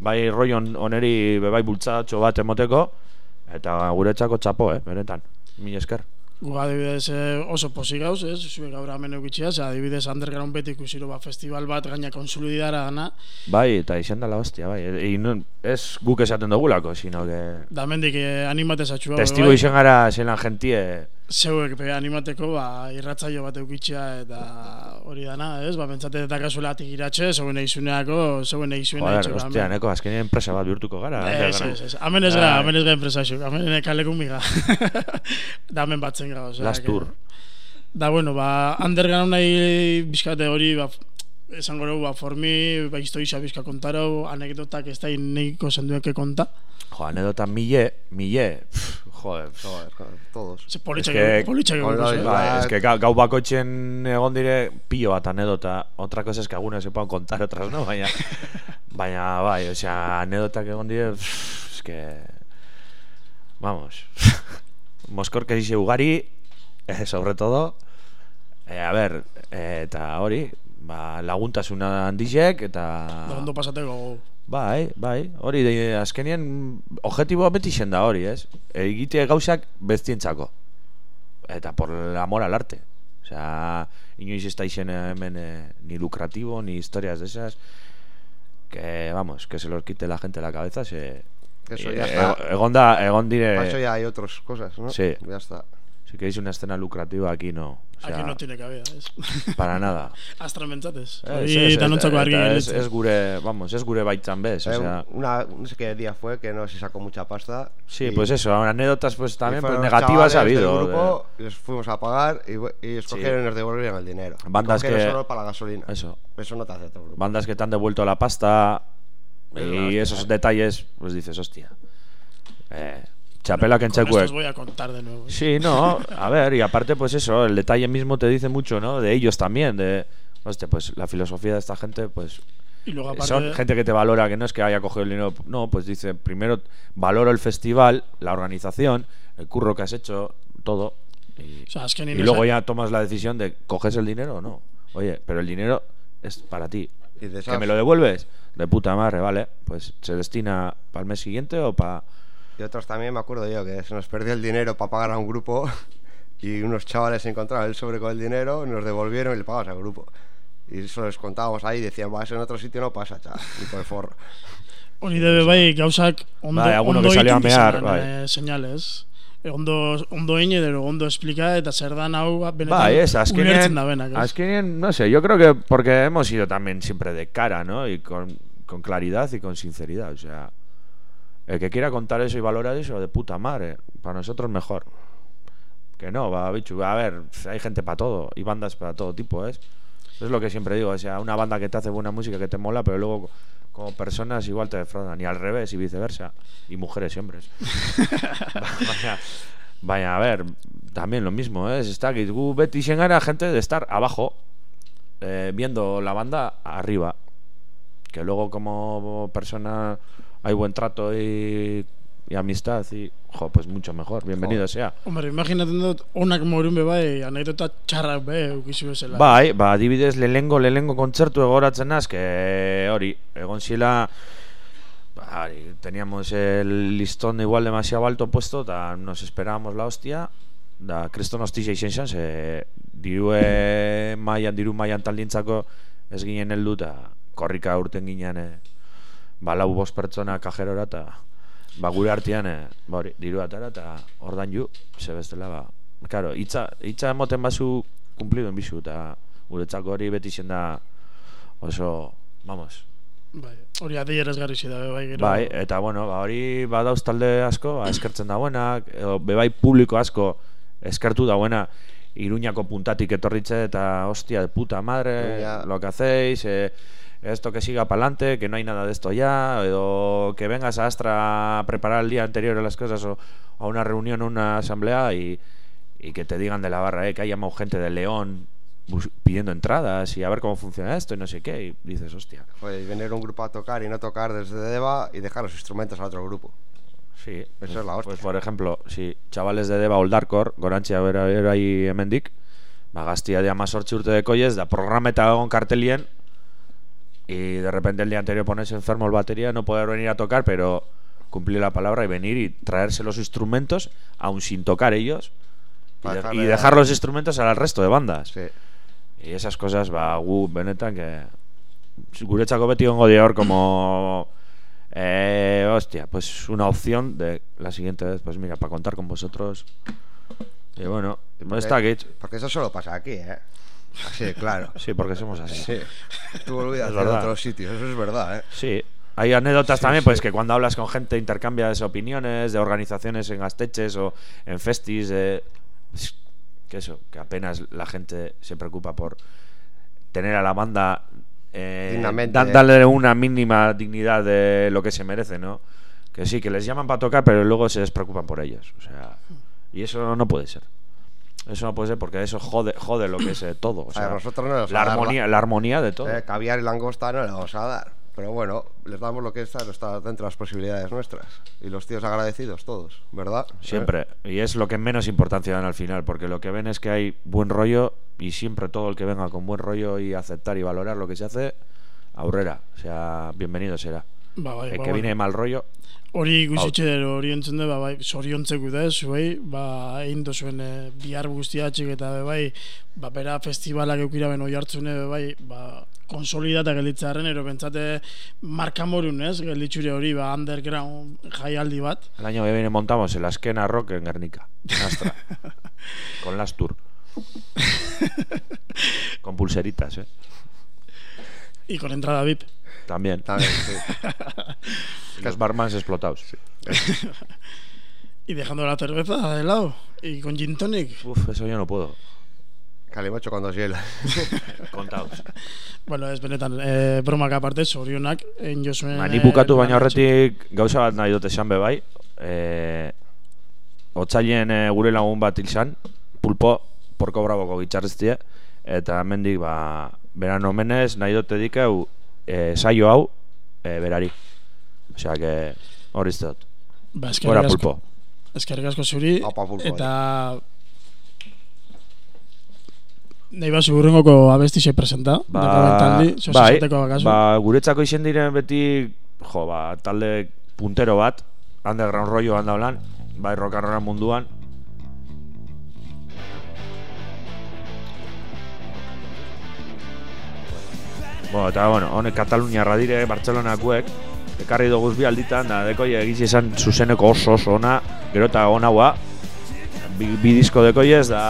B: bai roion oneri be bai bultzatxo bat emoteko, eta guretzako txapo, eh, benetan. Mil esker.
A: Gu adibidez eh, oso posi gauz, ez? Zuek gaur hemen eukitxea, ze adibidez underground beti ikusiro ba, festival bat gaina konsolidara dana,
B: Bai, eta izen dela hostia, bai. E, e, non- ez guk esaten dugulako, sino que...
A: da mendik eh, animatezatxua.
B: Testigo izen gara zelan jentie...
A: zeuek be animateko ba, irratzaio bat eukitxea eta hori dana, ez? Ba, bentsate dakazuela atik iratxe, zeuen eizuneako, zeuen eizuena
B: Joder, hostia, neko, azkenean enpresa bat bihurtuko gara.
A: Ez, ez, ez. Hemen ez
B: Bai.
A: gara, hemen ez gara enpresaxuk, hemen kalekun miga. da hemen batzen gara, osea.
B: Lastur.
A: que- Da, bueno, ba, underground nahi bizkate hori, ba, esango dugu, ba, formi, ba, historia bizka kontarau, anekdotak ez da neiko zendueke konta.
B: Jo, anedota mille, mille, pff, joder,
C: Joder, joder, todos.
A: Ze politxak,
B: Es que-
A: politxak
C: Hori da,
A: eh?
C: ba,
B: Bai, es que gau, bakoitzen egon dire pilo bat anedota. Otra cosa es que algunas se puedan contar, otras no, baina... baina, bai, o sea, anedotak egon dire... pff, Es que... Vamos. Moskor que dice ugari, eh, sobre todo... Eh, a ver, eh, eta hori, ba, laguntasuna handizek, eta...
A: Da, ondo pasateko.
B: Bai, bai, hori de, azkenien objetiboa beti zen da hori, ez? Egite gauzak bestientzako. Eta por el amor al arte. O sea, inoiz ez da izen hemen eh, ni lucrativo, ni historias de esas. Que, vamos, que se los quite la gente de la cabeza, se...
C: Eso ya
B: eh,
C: está.
B: ego- Egon da, egon dire...
C: Eso ya hay otras cosas, ¿no?
B: Sí.
C: Ya está.
B: Si queréis una escena lucrativa, aquí no. O sea,
A: Aquí no tiene cabida, ez?
B: para nada.
A: Astra
B: eta ez,
A: gelitzen.
B: ez gure, vamos, es gure baitzan bez, o
C: Eh,
B: sea...
C: una, no sé qué día fue que no se sacó mucha pasta.
B: Sí,
C: y-
B: pues eso, anécdotas pues
C: y
B: también pues, negativas ha
C: del
B: habido.
C: grupo, y les fuimos a pagar y, y escogieron y nos devolvieron el dinero.
B: Bandas que-
C: solo para la gasolina.
B: de- Eso.
C: Eso no te hace otro grupo.
B: Bandas que te han devuelto la pasta
C: Es
B: y
C: hostia,
B: esos
C: eh.
B: detalles, pues dices, hostia. Eh, chapela que en
A: voy a contar de nuevo. ¿eh?
B: Sí, no, a ver, y aparte pues eso, el detalle mismo te dice mucho, ¿no? De ellos también, de, hostia, pues la filosofía de esta gente, pues
A: Y luego aparte-
B: son gente que te valora, que no es que haya cogido el dinero, no, pues dice, primero valoro el festival, la organización, el curro que has hecho, todo. Y,
A: O sea, es que ni
B: y luego ya tomas la decisión de coges el dinero o no. Oye, pero el dinero es para ti.
C: Y de
B: ¿Que me lo devuelves? De puta madre, vale. Pues se destina para el mes siguiente o para...
C: Y otros también me acuerdo yo que se nos perdió el dinero para pagar a un grupo y unos chavales encontraron el sobre con el dinero, nos devolvieron y le pagamos al grupo. Y eso les contábamos ahí y decían, va, eso en otro sitio no pasa, chaval, ni por el forro.
A: Debe bai gauzak ondo,
B: Bai, alguno
A: ondo
B: que salió a
A: egiten
B: mear,
A: izanan,
B: bai.
A: eh, señales. E, Ondo, ondo egin edo ondo explika eta zer dan hau benetan
B: Bai, es, azkenean,
A: da benak.
B: azkenean, no sé, yo creo que porque hemos ido también siempre de cara, ¿no? Y con, con claridad y con sinceridad, o sea, el que quiera contar eso y valorar eso, de puta madre, para nosotros mejor. Que no, va, bicho, a ver, hay gente para todo y bandas para todo tipo, ¿es? Es lo que siempre digo, o sea, una banda que te hace buena música, que te mola, pero luego como personas igual te defraudan, y al revés, y viceversa, y mujeres y hombres. Vaya, vaya, a ver, también lo mismo, ¿eh? Está que zen gara gente de estar abajo, eh, viendo la banda arriba. Que luego como persona hay buen trato y, y amistad y, jo, pues mucho mejor, bienvenido sea.
A: Hombre, imaginatzen dut onak morun be bai anekdota txarrak be ukizu bezala.
B: Bai, ba, adibidez lehengo lehengo kontzertu egoratzen naz, que hori, egon ziela, ba, teníamos el listón igual demasiado alto puesto, eta nos esperábamos la hostia, da, kriston hostizia izen zen, ze dirue maian, diru maian taldintzako ez ginen heldu, eta korrika urten ginen, e, ba, lau bost pertsona kajerora, eta ba, gure artean, e, ba, hori, diru atara, eta ordan ju, ze bestela, ba, Claro, hitza, hitza emoten bazu cumplido bizu eta guretzako hori beti zen da oso, vamos,
A: Bai, hori adierazgarri da be bai gero.
B: bai, eta bueno, ba, hori badauz talde asko, ba, eskertzen dauenak, edo bebai publiko asko eskertu dauena, Iruñako puntatik etorritze eta hostia de puta madre, lo que hacéis, eh, esto que siga para adelante, que no hay nada de esto ya, o que vengas a Astra a preparar el día anterior a las cosas o a una reunión, una asamblea y, y que te digan de la barra, eh, que hay llamado gente de León pidiendo entradas y a ver cómo funciona esto y no sé qué, y dices, hostia,
C: Joder, venir un grupo a tocar y no tocar desde Deva y dejar los instrumentos al otro grupo.
B: Sí,
C: Eso es la hostia.
B: Pues por ejemplo, si chavales de Deba Oldarkor, gorantxea bera bera y hemendik, ba gaztia de amazortzi urte de koiez, da programa eta egon kartelien, y de repente el día anterior pones enfermo el batería, no poder venir a tocar, pero cumplir la palabra y venir y traerse los instrumentos, aun sin tocar ellos, y, de- y dejar los instrumentos al resto de bandas.
C: Sí.
B: Y esas cosas, ba, gu, benetan, que guretzako beti gongo dior como... Eh, hostia, pues una opción de la siguiente vez, pues mira, para contar con vosotros. Y bueno, no está aquí.
C: Porque eso solo pasa aquí, ¿eh? De claro.
B: Sí, porque somos así.
C: Sí. Tú olvidas de otros sitios, eso es verdad, ¿eh?
B: Sí. Hay anécdotas
C: Sí,
B: también,
C: sí.
B: pues que cuando hablas con gente intercambias opiniones de organizaciones en Gasteches o en festis, de... que eso, que apenas la gente se preocupa por tener a la banda eh, dan- darle una mínima dignidad de lo que se merece, ¿no? Que sí, que les llaman para tocar, pero luego se despreocupan por ellos. O sea, y eso no puede ser. Eso no puede ser porque eso jode, jode lo que es eh, todo. O
C: A
B: sea,
C: nosotros no
B: la
C: va a dar la-
B: armonía, la armonía de todo.
C: Eh, caviar y langosta no le vamos a dar. Pero bueno, les damos lo que está, está dentro de las posibilidades nuestras. Y los tíos agradecidos todos, ¿verdad?
B: Siempre. Y es lo que menos importancia dan al final, porque lo que ven es que hay buen rollo y siempre todo el que venga con buen rollo y aceptar y valorar lo que se hace, aurrera. O sea, bienvenido será.
A: Ba, bai,
B: El
A: ba, bai.
B: mal rollo,
A: Hori guzitxedero hori entzun dut, ba, bai, soriontzeko da, zuei, ba, egin dozuen e, bihar guztiatxik eta be, bai, ba, bera festivalak eukira ben oi hartzune, be, bai, ba, konsolidata gelitzearen, ero bentsate markamorun, ez, gelitxure hori, ba, underground jaialdi bat.
B: el año que viene montamos el Askena Rock en Guernica, en Astra, con las tour. con pulseritas, ¿eh?
A: Y con entrada VIP.
B: También.
C: También, sí.
B: Los barmans explotados.
A: Y dejando la cerveza de lado. Y con gin tonic.
B: Uf, eso yo no puedo.
C: Calimocho cuando hiela.
B: Contaos.
A: Bueno, ez benetan, e, bromak aparte, sorionak, egin jozuen...
B: Ba, ni
A: eh,
B: bukatu baina horretik gauza bat nahi dut esan be bai. E, otzailen e, gure lagun bat hil zan, pulpo, porko braboko gitxarreztie, eta hemendik ba, beran omenez nahi dut edikeu eh, saio hau eh, berari. Osea, que hori ez dut.
A: Ba,
B: Gora
A: eskerrik asko.
B: pulpo.
A: Eskerrik asko zuri.
E: Apa, pulpo,
A: eta... Nahi basu urrengoko abestixe presenta.
B: Ba,
A: Ba, taldi,
B: bai, ba, guretzako izen diren beti, jo, ba, talde puntero bat, underground rollo handa holan, bai, rock and munduan. Bo, eta, bueno, honek Kataluniarra dire, Bartzelonakuek, ekarri doguz bi alditan, da, dekoi egiz izan zuzeneko oso oso ona, gero eta onaua, bi, bi disko dekoi ez, da,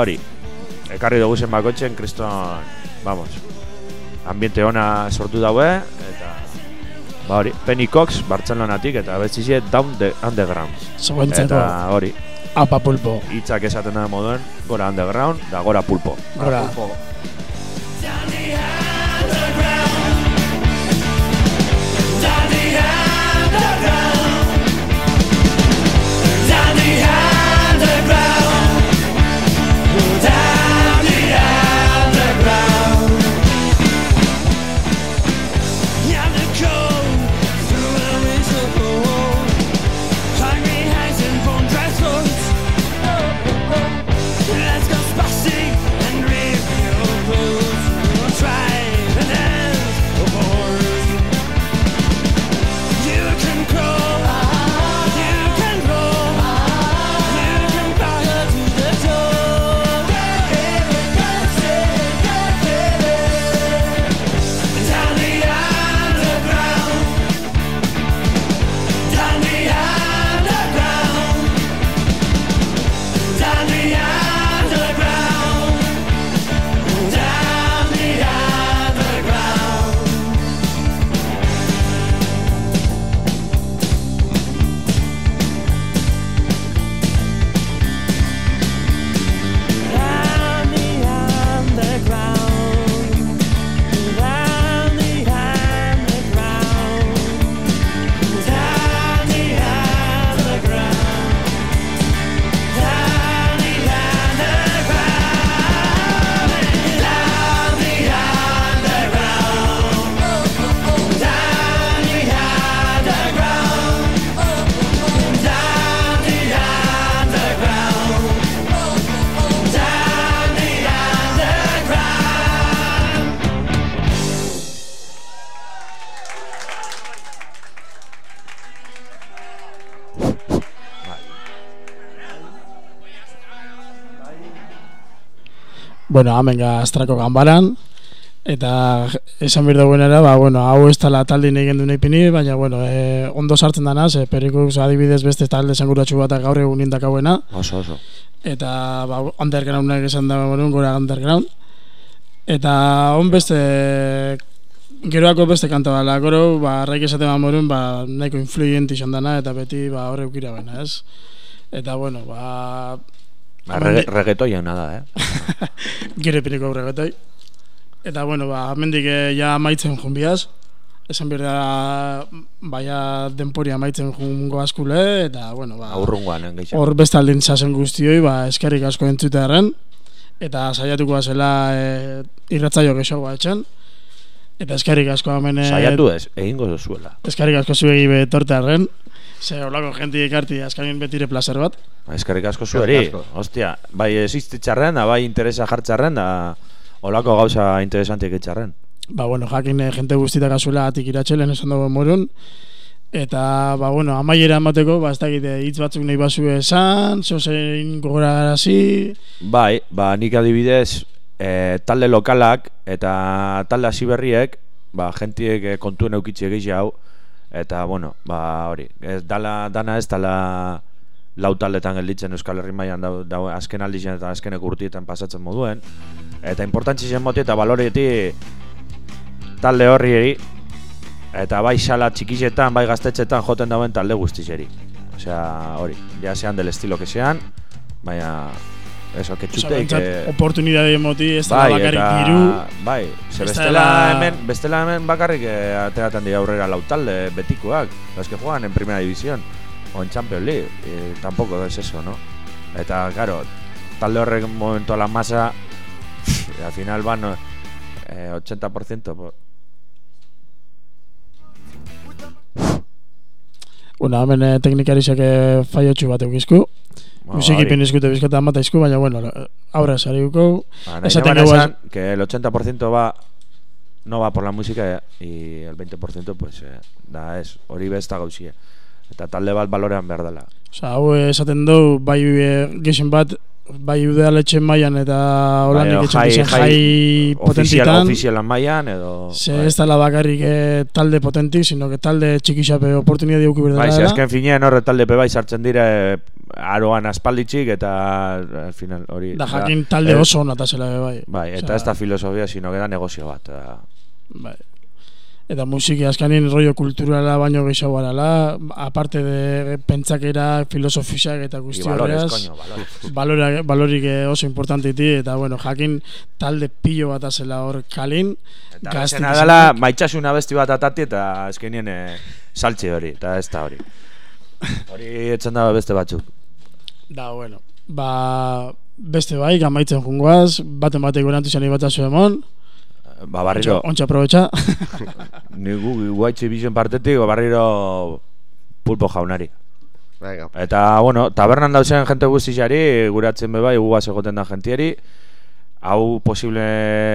B: hori, ekarri dugu zen bakotxen, kriston, vamos, ambiente ona sortu daue, eta, ba hori, Penny Cox, Bartzelonatik, eta betzizie Down the Underground.
A: Zoentzeko,
B: Eta hori,
A: apa pulpo.
B: hitzak esaten da moduen, gora underground, da gora pulpo.
A: Gora.
E: Pulpo.
A: Bueno, hemen astrako ganbaran, eta esan behar dagoenera, ba, bueno, hau ez tala talde egin du nahi pini, baina, bueno, e, ondo sartzen dana, ze perikuz adibidez beste talde esanguratsu bat gaur egun indakauena,
B: Oso, oso.
A: eta ba, undergroundak esan da morun, gora underground. Eta on beste, geroako beste kanta bala, gero, ba, arraik esaten ba morun, ba, nahiko influent izan dana, eta beti, ba, horre ukira bena, ez? Eta, bueno, ba,
B: Ba, rege, regetoia da, eh?
A: gire piniko aurregatoi. Eta, bueno, ba, mendik ja maitzen junbiaz. Esan behar da, baia denporia maitzen jungo askule, eta, bueno, ba,
B: Aurrungoan, engeixa.
A: hor beste aldin guztioi, ba, eskerrik asko entzute erren, eta saiatuko zela e, irratzaio gehiago etxen. Eta eskerrik asko hemen... e,
B: Saiatu ez, egingo zuela.
A: Eskerrik asko zuegi betorte erren. Ze holako jenti ekarti askain betire placer bat.
B: Eskerrik asko zueri. Ostia, bai existitxarren, da bai interesa jartxarren, da olako gauza interesantiek etxarren.
A: Ba, bueno, jakin eh, jente guztitak azuela atik iratxelen esan dugu morun. Eta, ba, bueno, amaiera emateko, ba, ez dakit eh, hitz batzuk nahi bazu esan, zozein gogorarazi,
B: Bai, ba, nik adibidez, e, talde lokalak eta talde hasi berriek, ba, jentiek kontuen eukitxe gehi hau, eta, bueno, ba, hori, ez dala, dana ez dala lau taldetan gelditzen Euskal Herri mailan dau, dau azken aldizien eta azkenek urtietan pasatzen moduen, eta importantzi zen moti eta baloreti talde horri eri, eta bai sala txikixetan, bai gaztetxetan joten dauen talde guztizeri. Osea, hori, ja sean del estilo que sean, baina, eso, ketxuteik...
A: Osa,
B: que...
A: oportunidade emoti, ez da
B: bai,
A: bakarrik diru...
B: Bai, ze bestela, hemen, bestela hemen bakarrik eh, e, ateraten dira aurrera lautalde betikoak, los que juegan en primera división, o en Champions League, e, tampoco es eso, ¿no? Eta, claro, talde horrek momentu la masa, y al final van no, eh, 80%... Por...
A: Una, hemen eh, teknikarisak faiotxu bat eukizku.
B: Ba,
A: Musiki
B: hori.
A: pinizkute bizkata amataizku, baina bueno, aurra.
B: Ba,
A: Esaten
B: neban
A: gau
B: esan que el 80% va no va por la música y el 20% pues eh, da ez, hori besta gauzie. Eta talde bat balorean behar dela.
A: Osa, hau esaten dugu, bai e, gizien bat, bai udaletxe mailan eta holandik
B: Bai,
A: etxen
B: jai-
A: gizien
B: jai
A: jai
B: Ofizial,
A: potentitan.
B: ofizialan mailan edo...
A: Ze
B: bai.
A: ez dala bakarrik eh, talde potentik, sino que talde txikixape oportunidad diuki
B: Bai,
A: berdela
B: ze azken finean horre talde pe bai sartzen dira eh, aroan aspalditxik eta al final hori...
A: Da jakin talde
B: eh,
A: oso ona zela bai.
B: Bai, eta
A: Osea,
B: ez da filosofia, sino que da negozio bat. eta-
A: Bai. Eta musiki askanin rollo kulturala baino gehiago garala, aparte de pentsakera, filosofiak eta guzti horreaz. Balora, balorik eh, oso importantiti, eta bueno, jakin talde pilo bat azela hor kalin,
B: Eta
A: izanik.
B: dela, maitxasuna besti bat atati eta azkenien e, saltxe hori, eta ez da hori. Hori etzen da beste batzuk.
A: Da, bueno, ba, beste bai, gamaitzen jungoaz, baten batek berantu izan ibatzazu emon,
B: Ba, barriro,
A: ontsa aprobetxa.
B: ni gu, guaitzi bizen partetik, ba, barriro pulpo jaunari.
C: Venga,
B: Eta, bueno, tabernan dauzen jente guztiari, guratzen be bai, guaz egoten da jentiari, hau posible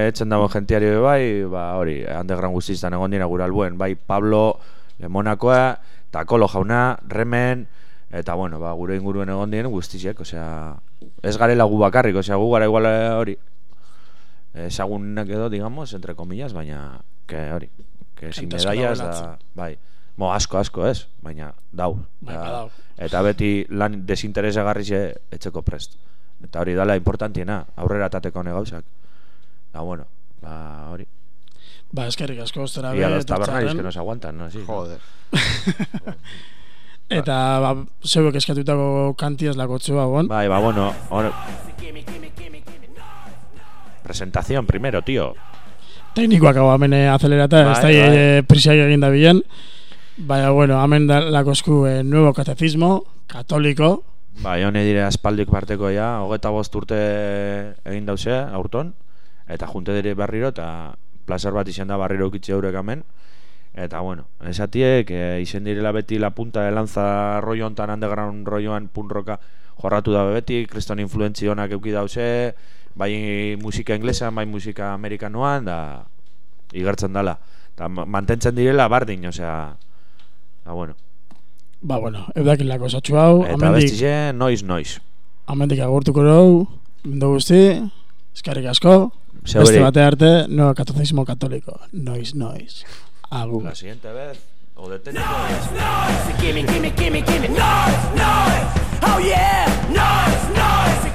B: etzen dagoen jentiari be bai, ba, hori, underground guztiztan egon dira gura albuen, bai Pablo, Lemonakoa, eta Kolo jauna, Remen, eta, bueno, ba, gure inguruen egon diren guztizek, osea, ez garela gu bakarrik, osea, gu gara igual eh, hori, ezagunak edo, digamos, entre comillas, baina, que hori, que sin medallas da, bai, mo asko asko ez, baina dau,
A: Bai,
B: Da-
A: badau.
B: eta beti lan desinteresagarrize etxeko prest. Eta hori dala importantiena, aurrera tateko hone gauzak. Da, bueno, ba, hori.
A: ba, eskerrik asko, ostera
B: Y a
A: be,
B: los tabernaris que nos aguantan, ¿no? Sí,
C: joder.
A: Eta, ba, zeuek eskatutako kantiaz lakotzua, bon.
B: Bai, ba, bueno, hor... Presentación primero, tío.
A: Teknikoak hau hemen eh, acelerata,
B: Bai,
A: ez da
B: bai.
A: prisiak egin da bilen. Baina, bueno, hemen da lakozku eh, nuevo catecismo, katoliko,
B: Bai, hone dire aspaldik parteko ja, hogeta bost urte egin dause, aurton, eta junte dire berriro, eta placer bat izan da barriro ukitxe eurek hemen. Eta bueno, esatiek e, izen direla beti la punta de lanza rollo hontan underground rolloan punroka jorratu da beti, kriston influentzi honak euki dause, bai musika inglesa, bai musika amerikanoan, da igertzen dala. Ma- mantentzen direla bardin, osea, da bueno.
A: ba, bueno, eudakin lako esatxu hau,
B: Eta
A: amendik,
B: bestize, noiz, noiz.
A: amendik agurtuko dugu, mundu guzti, eskerrik asko,
B: Zeuri.
A: beste bate arte, nuevo catecismo katoliko, noiz, noiz, agur.
B: La siguiente vez, o de técnico,
G: Gimme, gimme, gimme, gimme noise, noise. Oh yeah, noise, noise.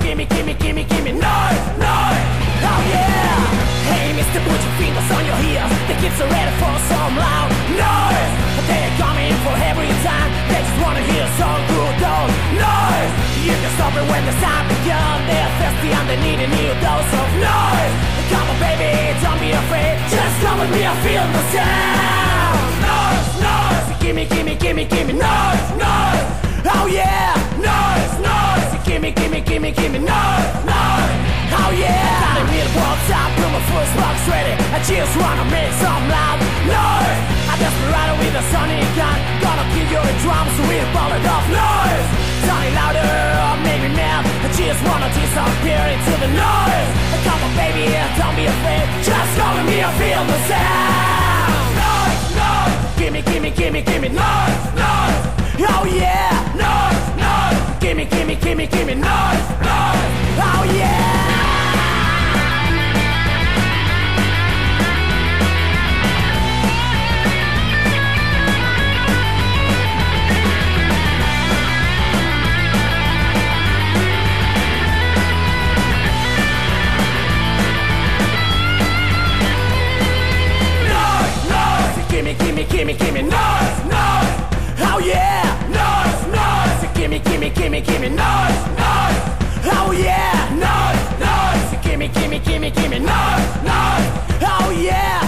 G: Gimme, gimme, gimme, gimme noise, noise. Oh yeah. Hey, Mr. Put your fingers on your heels. The kids are ready for some loud noise. They're coming for every time. They just wanna hear some good old noise. You can stop it when the sound begun. They're thirsty and they need a new dose of noise. Come on, baby, don't be afraid. Just come with me, I feel the sound. Noise, noise. Gimme, gimme, gimme, gimme noise, noise. Oh yeah, noise, noise. Gimme, gimme, gimme, gimme noise, noise. Oh yeah. Got a meal walks up, put my first box ready. I just wanna make some loud noise. I desperado with a sonic gun. Gonna kill your drums with a bullet of noise. Sounding louder, make me mad. I just wanna disappear into the noise. Come on, baby, don't be afraid. Just with me, I feel the sound. Noise, noise. Gimme, gimme, gimme, gimme noise, noise. Oh yeah, noise. Gimme, gimme, gimme, gimme noise, noise. Oh yeah. Gimme, gimme, gimme, gimme noise, noise. Oh yeah. Gimme, gimme, gimme, gimme noise, noise. Oh yeah, noise, noise. Gimme, gimme, gimme, gimme noise, noise. Oh yeah,